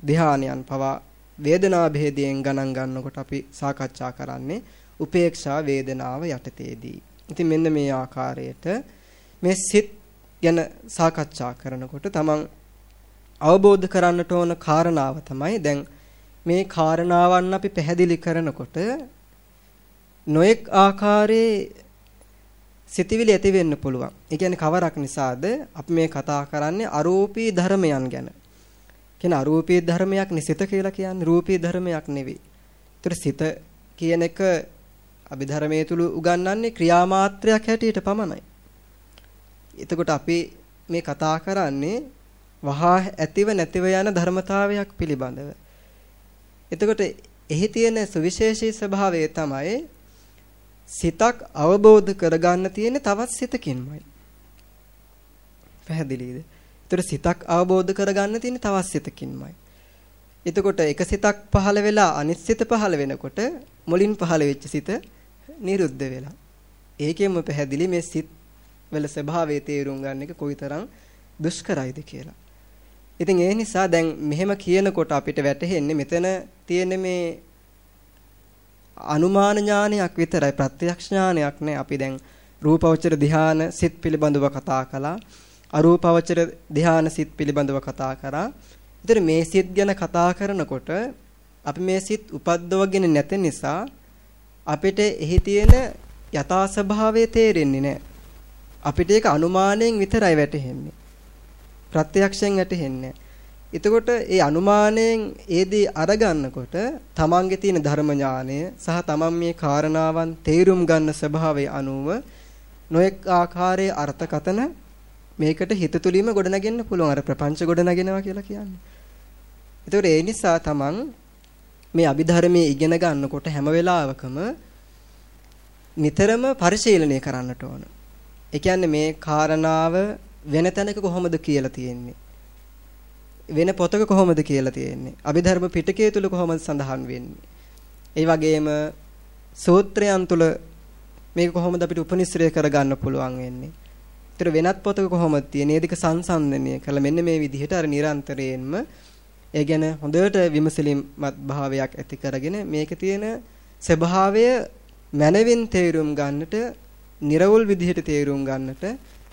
ධානයන් පවා වේදනා භේදයෙන් ගණන් ගන්නකොට අපි සාකච්ඡා කරන්නේ උපේක්ෂා වේදනාව යටතේදී. ඉතින් මෙන්න මේ ආකාරයට මේ සිත් ගැන සාකච්ඡා කරනකොට තමන් අවබෝධ කරන්නට ඕන කාරණාව තමයි දැන් මේ කාරණාවන් අපි පැහැදිලි කරනකොට නොඑක් ආකාරයේ සිතවිලි ඇති වෙන්න පුළුවන්. ඒ කියන්නේ කවරක් නිසාද අපි මේ කතා කරන්නේ අරූපී ධර්මයන් ගැන. කියන අරූපී ධර්මයක් නිසිත කියලා කියන්නේ රූපී ධර්මයක් නෙවෙයි. ඒතර සිත කියන එක අභිධර්මයේ තුල උගන්වන්නේ ක්‍රියාමාත්‍රයක් හැටියට පමණයි. එතකොට අපි මේ කතා කරන්නේ වහා ඇතිව නැතිව යන ධර්මතාවයක් පිළිබඳව. එතකොට එහි තියෙන සුවිශේෂී ස්වභාවය තමයි සිතක් අවබෝධ කරගන්න තියෙන තවත් සිතකින්මයි. පැහැදිලිද? ඒතර සිතක් අවබෝධ කරගන්න තියෙන තවත් සිතකින්මයි. එතකොට එක සිතක් පහළ වෙලා අනිත් සිත පහළ වෙනකොට මුලින් පහළ වෙච්ච සිත නිරුද්ධ වෙලා. ඒකෙන්ම පැහැදිලි මේ සිත් වල ස්වභාවය තේරුම් ගන්න එක කොයිතරම් දුෂ්කරයිද කියලා. ඉතින් ඒ නිසා දැන් මෙහෙම කියනකොට අපිට වැටහෙන්නේ මෙතන තියෙන මේ අනුමාන ඥානයක් විතරයි ප්‍රත්‍යක්ෂ ඥානයක් නෑ. අපි දැන් රූපවචර ධ්‍යාන සිත් පිළිබඳව කතා කළා. අරූපවචර ධ්‍යාන සිත් පිළිබඳව කතා කරා. ඉතින් මේ සිත් ගැන කතා කරනකොට අපි මේ සිත් උපද්දවගෙන නැති නිසා අපිට එහි තියෙන යථා ස්වභාවය තේරෙන්නේ නැහැ. අපිට ඒක අනුමානයෙන් විතරයි වැටහෙන්නේ. ප්‍රත්‍යක්ෂයෙන් වැටහෙන්නේ එතකොට ඒ අනුමානයෙන් ඒදී අරගන්නකොට තමන්ගේ තියෙන ධර්ම ඥානය සහ තමන් මේ කාරණාවන් තේරුම් ගන්න ස්වභාවය අනුව නොඑක් ආකාරයේ අර්ථකතන මේකට හිත තුලින්ම ගොඩනගෙන්න පුළුවන් අර ප්‍රපංච ගොඩනගෙනවා කියලා කියන්නේ. ඒතකොට ඒ නිසා තමන් මේ අභිධර්මයේ ඉගෙන ගන්නකොට හැම වෙලාවකම නිතරම පරිශීලනය කරන්නට ඕන. ඒ කියන්නේ මේ කාරණාව වෙන තැනක කොහොමද කියලා තියෙන්නේ? වෙන පොතක කොහොමද කියලා තියෙන්නේ? අභිධර්ම පිටකයේ තුල කොහොමද සඳහන් වෙන්නේ? ඒ වගේම සූත්‍රයන් තුල මේක කොහොමද අපිට උපනිශ්‍රය කරගන්න පුළුවන් වෙන්නේ? ඒතර වෙනත් පොතක කොහොමද තියෙන්නේ? ඒ දෙක සංසන්දනය කළා මෙන්න මේ විදිහට අර නිරන්තරයෙන්ම ඒ ගැන හොඳට විමසලිමත් භාවයක් ඇති කරගෙන මේකේ තියෙන ස්වභාවය මනවින් තේරුම් ගන්නට, නිර්වුල් විදිහට තේරුම් ගන්නට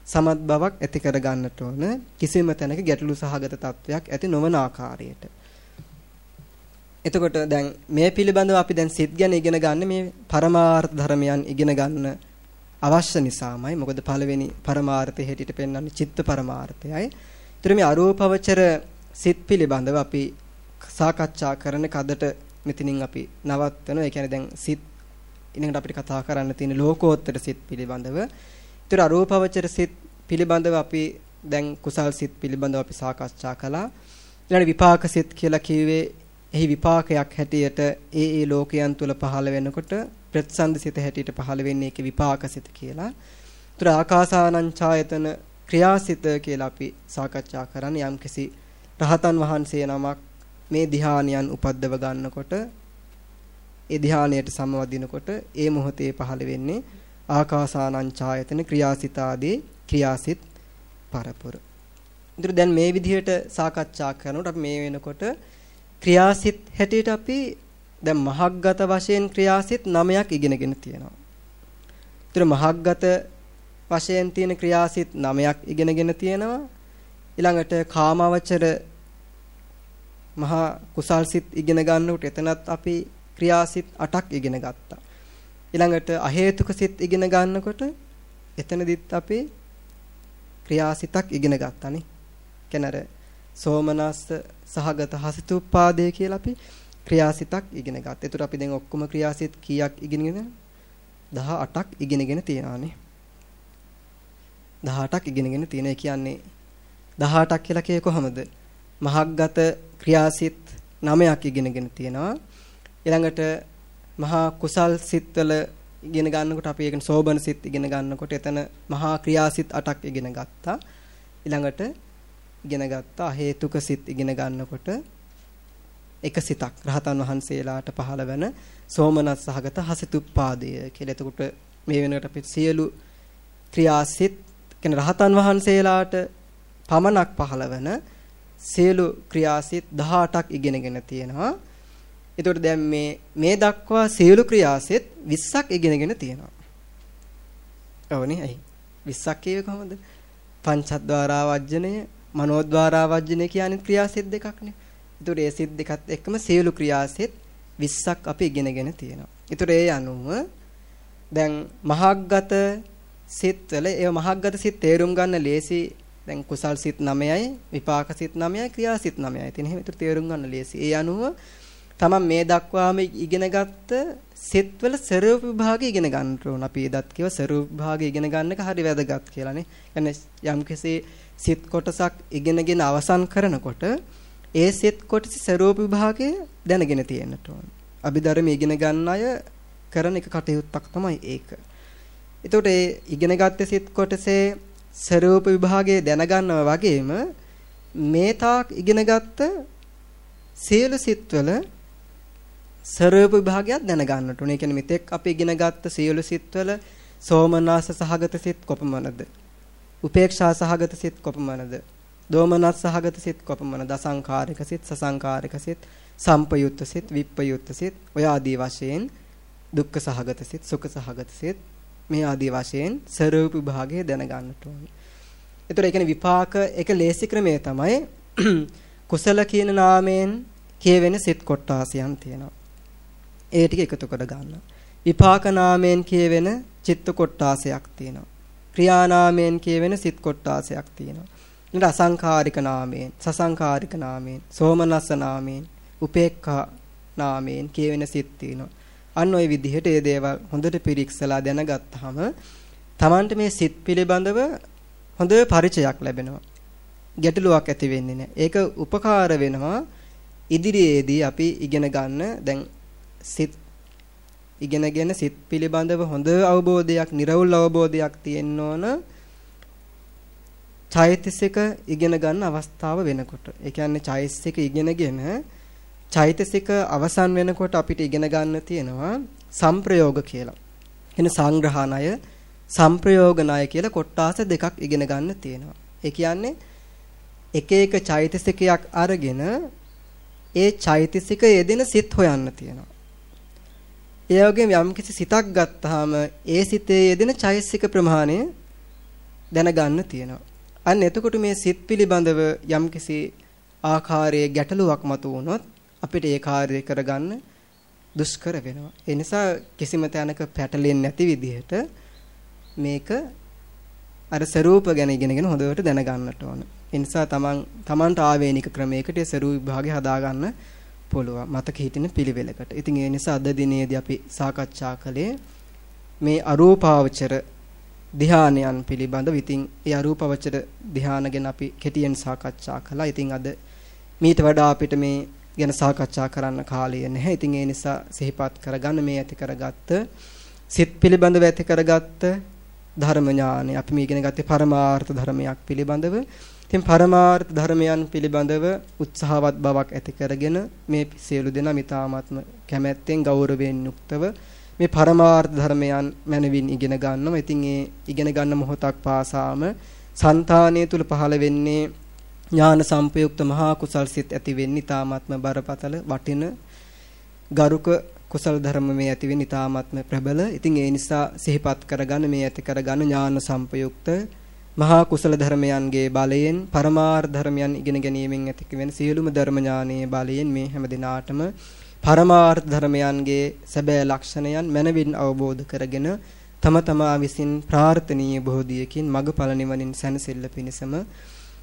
සමත් බවක් ඇති කර ගන්නට ඕන කිසිම තැනක ගැටලු සහගත තත්වයක් ඇති නොවන ආකාරයට. එතකොට දැන් මේ පිළිබඳව අපි දැන් සිත් ගැන ඉගෙන ගන්න මේ පරමාර්ථ ධර්මයන් ඉගෙන ගන්න අවශ්‍ය නිසාමයි. මොකද පළවෙනි පරමාර්ථය හැටියට පෙන්වන්නේ චිත්ත පරමාර්ථයයි. ඒතර මේ අරූපවචර සිත් පිළිබඳව අපි සාකච්ඡා කරන කදට මෙතනින් අපි නවත්වනවා. ඒ කියන්නේ දැන් සිත් ඊළඟට අපිට කතා කරන්න තියෙන ලෝකෝත්තර සිත් පිළිබඳව. ඒතර අරූපවචර සිත් පිළිබඳව අපි දැන් කුසල් සිත් පිළිබඳව අපි සාකච්ඡා කළා. ඊළඟ විපාක සිත් කියලා කිව්වේ එහි විපාකයක් හැටියට ඒ ඒ ලෝකයන් තුල පහළ වෙනකොට ප්‍රතිසන්ද සිත හැටියට පහළ වෙන්නේ ඒකේ විපාක සිත කියලා. ඒතර ආකාසානං ඡායතන ක්‍රියාසිත කියලා අපි සාකච්ඡා කරන්නේ යම්කිසි රහතන් වහන්සේ නමක් මේ ධ්‍යානයන් උපද්දව ගන්නකොට ඒ ධ්‍යානයට සමවදිනකොට ඒ මොහොතේ පහළ වෙන්නේ ආකාසානං ඡායතන ක්‍රියාසිතාදී ක්‍රියාසිත පරපුර. ඉතින් දැන් මේ විදිහට සාකච්ඡා කරනකොට අපි මේ වෙනකොට ක්‍රියාසිත හැටියට අපි දැන් මහග්ගත වශයෙන් ක්‍රියාසිත 9ක් ඉගෙනගෙන තියෙනවා. ඉතින් මහග්ගත වශයෙන් තියෙන ක්‍රියාසිත 9ක් ඉගෙනගෙන තියෙනවා. ඊළඟට කාමවචර මහා කුසල්සිත ඉගෙන ගන්නකොට එතනත් අපි ක්‍රියාසිත 8ක් ඉගෙන ගත්තා. ඊළඟට අහේතුක සිත් ඉගෙන ගන්නකොට එතනදිත් අපි ක්‍රියාසිතක් ඉගෙන ගත්තානේ. කෙනර සෝමනස්ස සහගත හසිතුප්පාදේ කියලා අපි ක්‍රියාසිතක් ඉගෙන ගත්තා. ඒතර අපි දැන් ඔක්කොම ක්‍රියාසිත කීයක් ඉගෙනගෙන 18ක් ඉගෙනගෙන තියෙනවානේ. 18ක් ඉගෙනගෙන තියෙන. ඒ කියන්නේ 18ක් කියලා කියේ කොහමද? මහග්ගත ක්‍රියාසිත 9ක් ඉගෙනගෙන තියෙනවා. ඊළඟට මහා කුසල් සිත්වල ඉගෙන ගන්නකොට අපි ඒකන සෝබන සිත් ඉගෙන ගන්නකොට එතන මහා ක්‍රියාසිත 8ක් ඉගෙන ගත්තා. ඊළඟට ඉගෙන ගත්තා හේතුක සිත් ඉගෙන ගන්නකොට එක සිතක් රහතන් වහන්සේලාට පහළ වෙන සෝමනස් සහගත හසිතුප්පාදය කියලා. එතකොට මේ වෙනකොට අපි සියලු ක්‍රියාසිත කියන රහතන් වහන්සේලාට පමණක් පහළ වෙන සියලු ක්‍රියාසිත 18ක් ඉගෙනගෙන තියෙනවා. එතකොට දැන් මේ මේ දක්වා සියලු ක්‍රියාසෙත් 20ක් ඉගෙනගෙන තියෙනවා. ඔවනේ ඇයි 20ක් කියවේ කොහොමද? පංචද්වාරා වජ්ජනය, මනෝද්වාරා වජ්ජනය කියන්නේ ක්‍රියාසෙත් දෙකක්නේ. එතකොට ඒ සිත් දෙකත් එක්කම සියලු ක්‍රියාසෙත් 20ක් අපි ඉගෙනගෙන තියෙනවා. එතකොට ඒ අනුව දැන් මහග්ගත සිත්වල ඒ මහග්ගත සිත් තේරුම් ගන්න ලේසි දැන් කුසල් සිත් 9යි විපාක සිත් 9යි ක්‍රියා සිත් 9යි. ඉතින් එහෙම විතර තේරුම් ගන්න ලේසි. ඒ අනුව තමන් මේ දක්වාම ඉගෙනගත්ත සිත්වල ස්වරූප විභාගය ඉගෙන ගන්න ඕන. අපි එදත් කියව ස්වරූප විභාගය ඉගෙන ගන්න එක හරි වැදගත් කියලානේ. يعني යම්කිසි සිත් කොටසක් ඉගෙනගෙන අවසන් කරනකොට ඒ සිත් කොටසේ ස්වරූප විභාගය දැනගෙන තියෙන්නට ඕන. අභිධර්ම ඉගෙන ගන්න අය කරන එක කටයුත්තක් තමයි ඒක. එතකොට ඒ ඉගෙනගත්ත සිත් කොටසේ ස්වරූප විභාගය දැනගන්නවා වගේම මේ තාක් ඉගෙනගත්ත සියලු සිත්වල ස්වරූප විභාගයක් දැනගන්නට ඕනේ. ඒ කියන්නේ මෙතෙක් අපි ඉගෙනගත්ත සියලු සිත්වල සෝමනස්ස සහගත සිත් කොපමණද? උපේක්ෂා සහගත සිත් කොපමණද? දෝමනස් සහගත සිත් කොපමණද? අසංකාරික සිත්, සසංකාරික සිත්, සම්පයුත්ත සිත්, විප්පයුත්ත සිත් ඔය ආදී වශයෙන් දුක්ඛ සහගත සිත්, සුඛ සහගත සිත් මේ ආදී වශයෙන් ස්වරූප විභාගය දැනගන්නට ඕනේ. ඒතර ඒ කියන්නේ විපාක එක ලේසි ක්‍රමය තමයි කුසල කියන නාමයෙන් කියවෙන සිත් කොටාසියන් තියෙනවා. ඒ ටික එකතු කර ගන්න. විපාක නාමයෙන් කියවෙන චිත්ත කොටාසයක් තියෙනවා. ක්‍රියා නාමයෙන් කියවෙන සිත් කොටාසයක් තියෙනවා. ඊට අසංකාරික නාමයෙන්, සසංකාරික නාමයෙන්, සෝමනස්ස නාමයෙන්, උපේක්ඛා නාමයෙන් කියවෙන සිත් තියෙනවා. අන්න ওই විදිහට මේ දේවල් හොඳට පිරික්සලා දැනගත්තාම Tamanට මේ සිත් පිළිබඳව හොඳ පරිචයක් ලැබෙනවා. ගැටලුවක් ඇති වෙන්නේ නැහැ. ඒක උපකාර වෙනවා ඉදිරියේදී අපි ඉගෙන ගන්න දැන් සිත් ඉගෙනගෙන සිත් පිළිබඳව හොඳ අවබෝධයක්, නිර්වුල් අවබෝධයක් තියෙන්න ඕන. චෛතසික ඉගෙන ගන්න අවස්ථාව වෙනකොට. ඒ කියන්නේ චෛතසික ඉගෙනගෙන චෛතසික අවසන් වෙනකොට අපිට ඉගෙන ගන්න තියෙනවා සංප්‍රයෝග කියලා. එන සංග්‍රහණය සංප්‍රයෝග ණය කියලා කොටාස දෙකක් ඉගෙන ගන්න තියෙනවා. ඒ කියන්නේ එක එක චෛතසිකයක් අරගෙන ඒ චෛතසික යෙදෙන සිත් හොයන්න තියෙනවා. ඒ වගේම යම්කිසි සිතක් ගත්තාම ඒ සිතේ යෙදෙන චෛතසික ප්‍රමාණය දැනගන්න තියෙනවා. අන්න එතකොට මේ සිත් පිළිබඳව යම්කිසි ආකාරයේ ගැටලුවක් මතු වුණොත් අපිට ඒ කාර්යය කරගන්න දුෂ්කර වෙනවා. ඒ නිසා කිසිම තැනක පැටලෙන්නේ නැති විදිහට මේක අර ස්වરૂප ගැන ඉගෙනගෙන හොඳට දැනගන්නට ඕන. ඒ නිසා තමන් තමන්ට ආවේනික ක්‍රමයකට ඒ ස්වરૂප විභාගය හදාගන්න පුළුවන්. මතක හිටින පිළිවෙලකට. ඉතින් ඒ නිසා අද දිනේදී අපි සාකච්ඡා කළේ මේ අරූපාවචර ධ්‍යානයන් පිළිබඳව. ඉතින් ඒ අරූපවචර ධ්‍යාන ගැන අපි කෙටියෙන් සාකච්ඡා කළා. ඉතින් අද මීට වඩා අපිට මේ ගැන සාකච්ඡා කරන්න කාලය නැහැ. ඉතින් ඒ නිසා සිහිපත් කරගන්න මේ ඇති කරගත්ත සිත් පිළිබඳව ඇති කරගත්ත ධර්ම ඥානය. අපි මේ ඉගෙන ගත්තේ පරමාර්ථ ධර්මයක් පිළිබඳව. ඉතින් පරමාර්ථ ධර්මයන් පිළිබඳව උත්සාහවත් බවක් ඇති කරගෙන මේ සියලු දෙනා මිතාමත්ම කැමැත්තෙන් ගෞරවයෙන් යුක්තව මේ පරමාර්ථ ධර්මයන් මනවින් ඉගෙන ගන්නවා. ඉතින් ඒ ඉගෙන ගන්න මොහොතක් පාසාම సంతානය තුල පහළ වෙන්නේ ඥාන සම්පයුක්ත මහා කුසල්සිත ඇති වෙන්නේ ඊ타මාත්ම බරපතල වටින ගරුක කුසල ධර්ම මේ ඇති වෙන්නේ ඊ타ත්ම ප්‍රබල. ඉතින් ඒ නිසා සිහිපත් කරගන්න මේ ඇති කරගන්න ඥාන සම්පයුක්ත මහා කුසල ධර්මයන්ගේ බලයෙන් පරමාර්ථ ධර්මයන් ඉගෙන ගැනීමෙන් ඇති වෙන සියලුම ධර්ම ඥානයේ බලයෙන් මේ හැම දිනාටම පරමාර්ථ ධර්මයන්ගේ සැබෑ ලක්ෂණයන් මනවින් අවබෝධ කරගෙන තම තමා විසින් ප්‍රාර්ථනීය බෝධියකින් මගඵල නිවනින් සැනසෙල්ල පිණිසම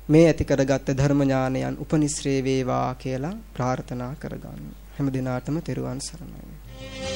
මේ ඇති කරගත්ත ධර්ම ඥානයන් උපනිශ්‍රේ වේවා කියලා ප්‍රාර්ථනා කරගන්න. හැම දිනාටම තෙරුවන් සරණයි.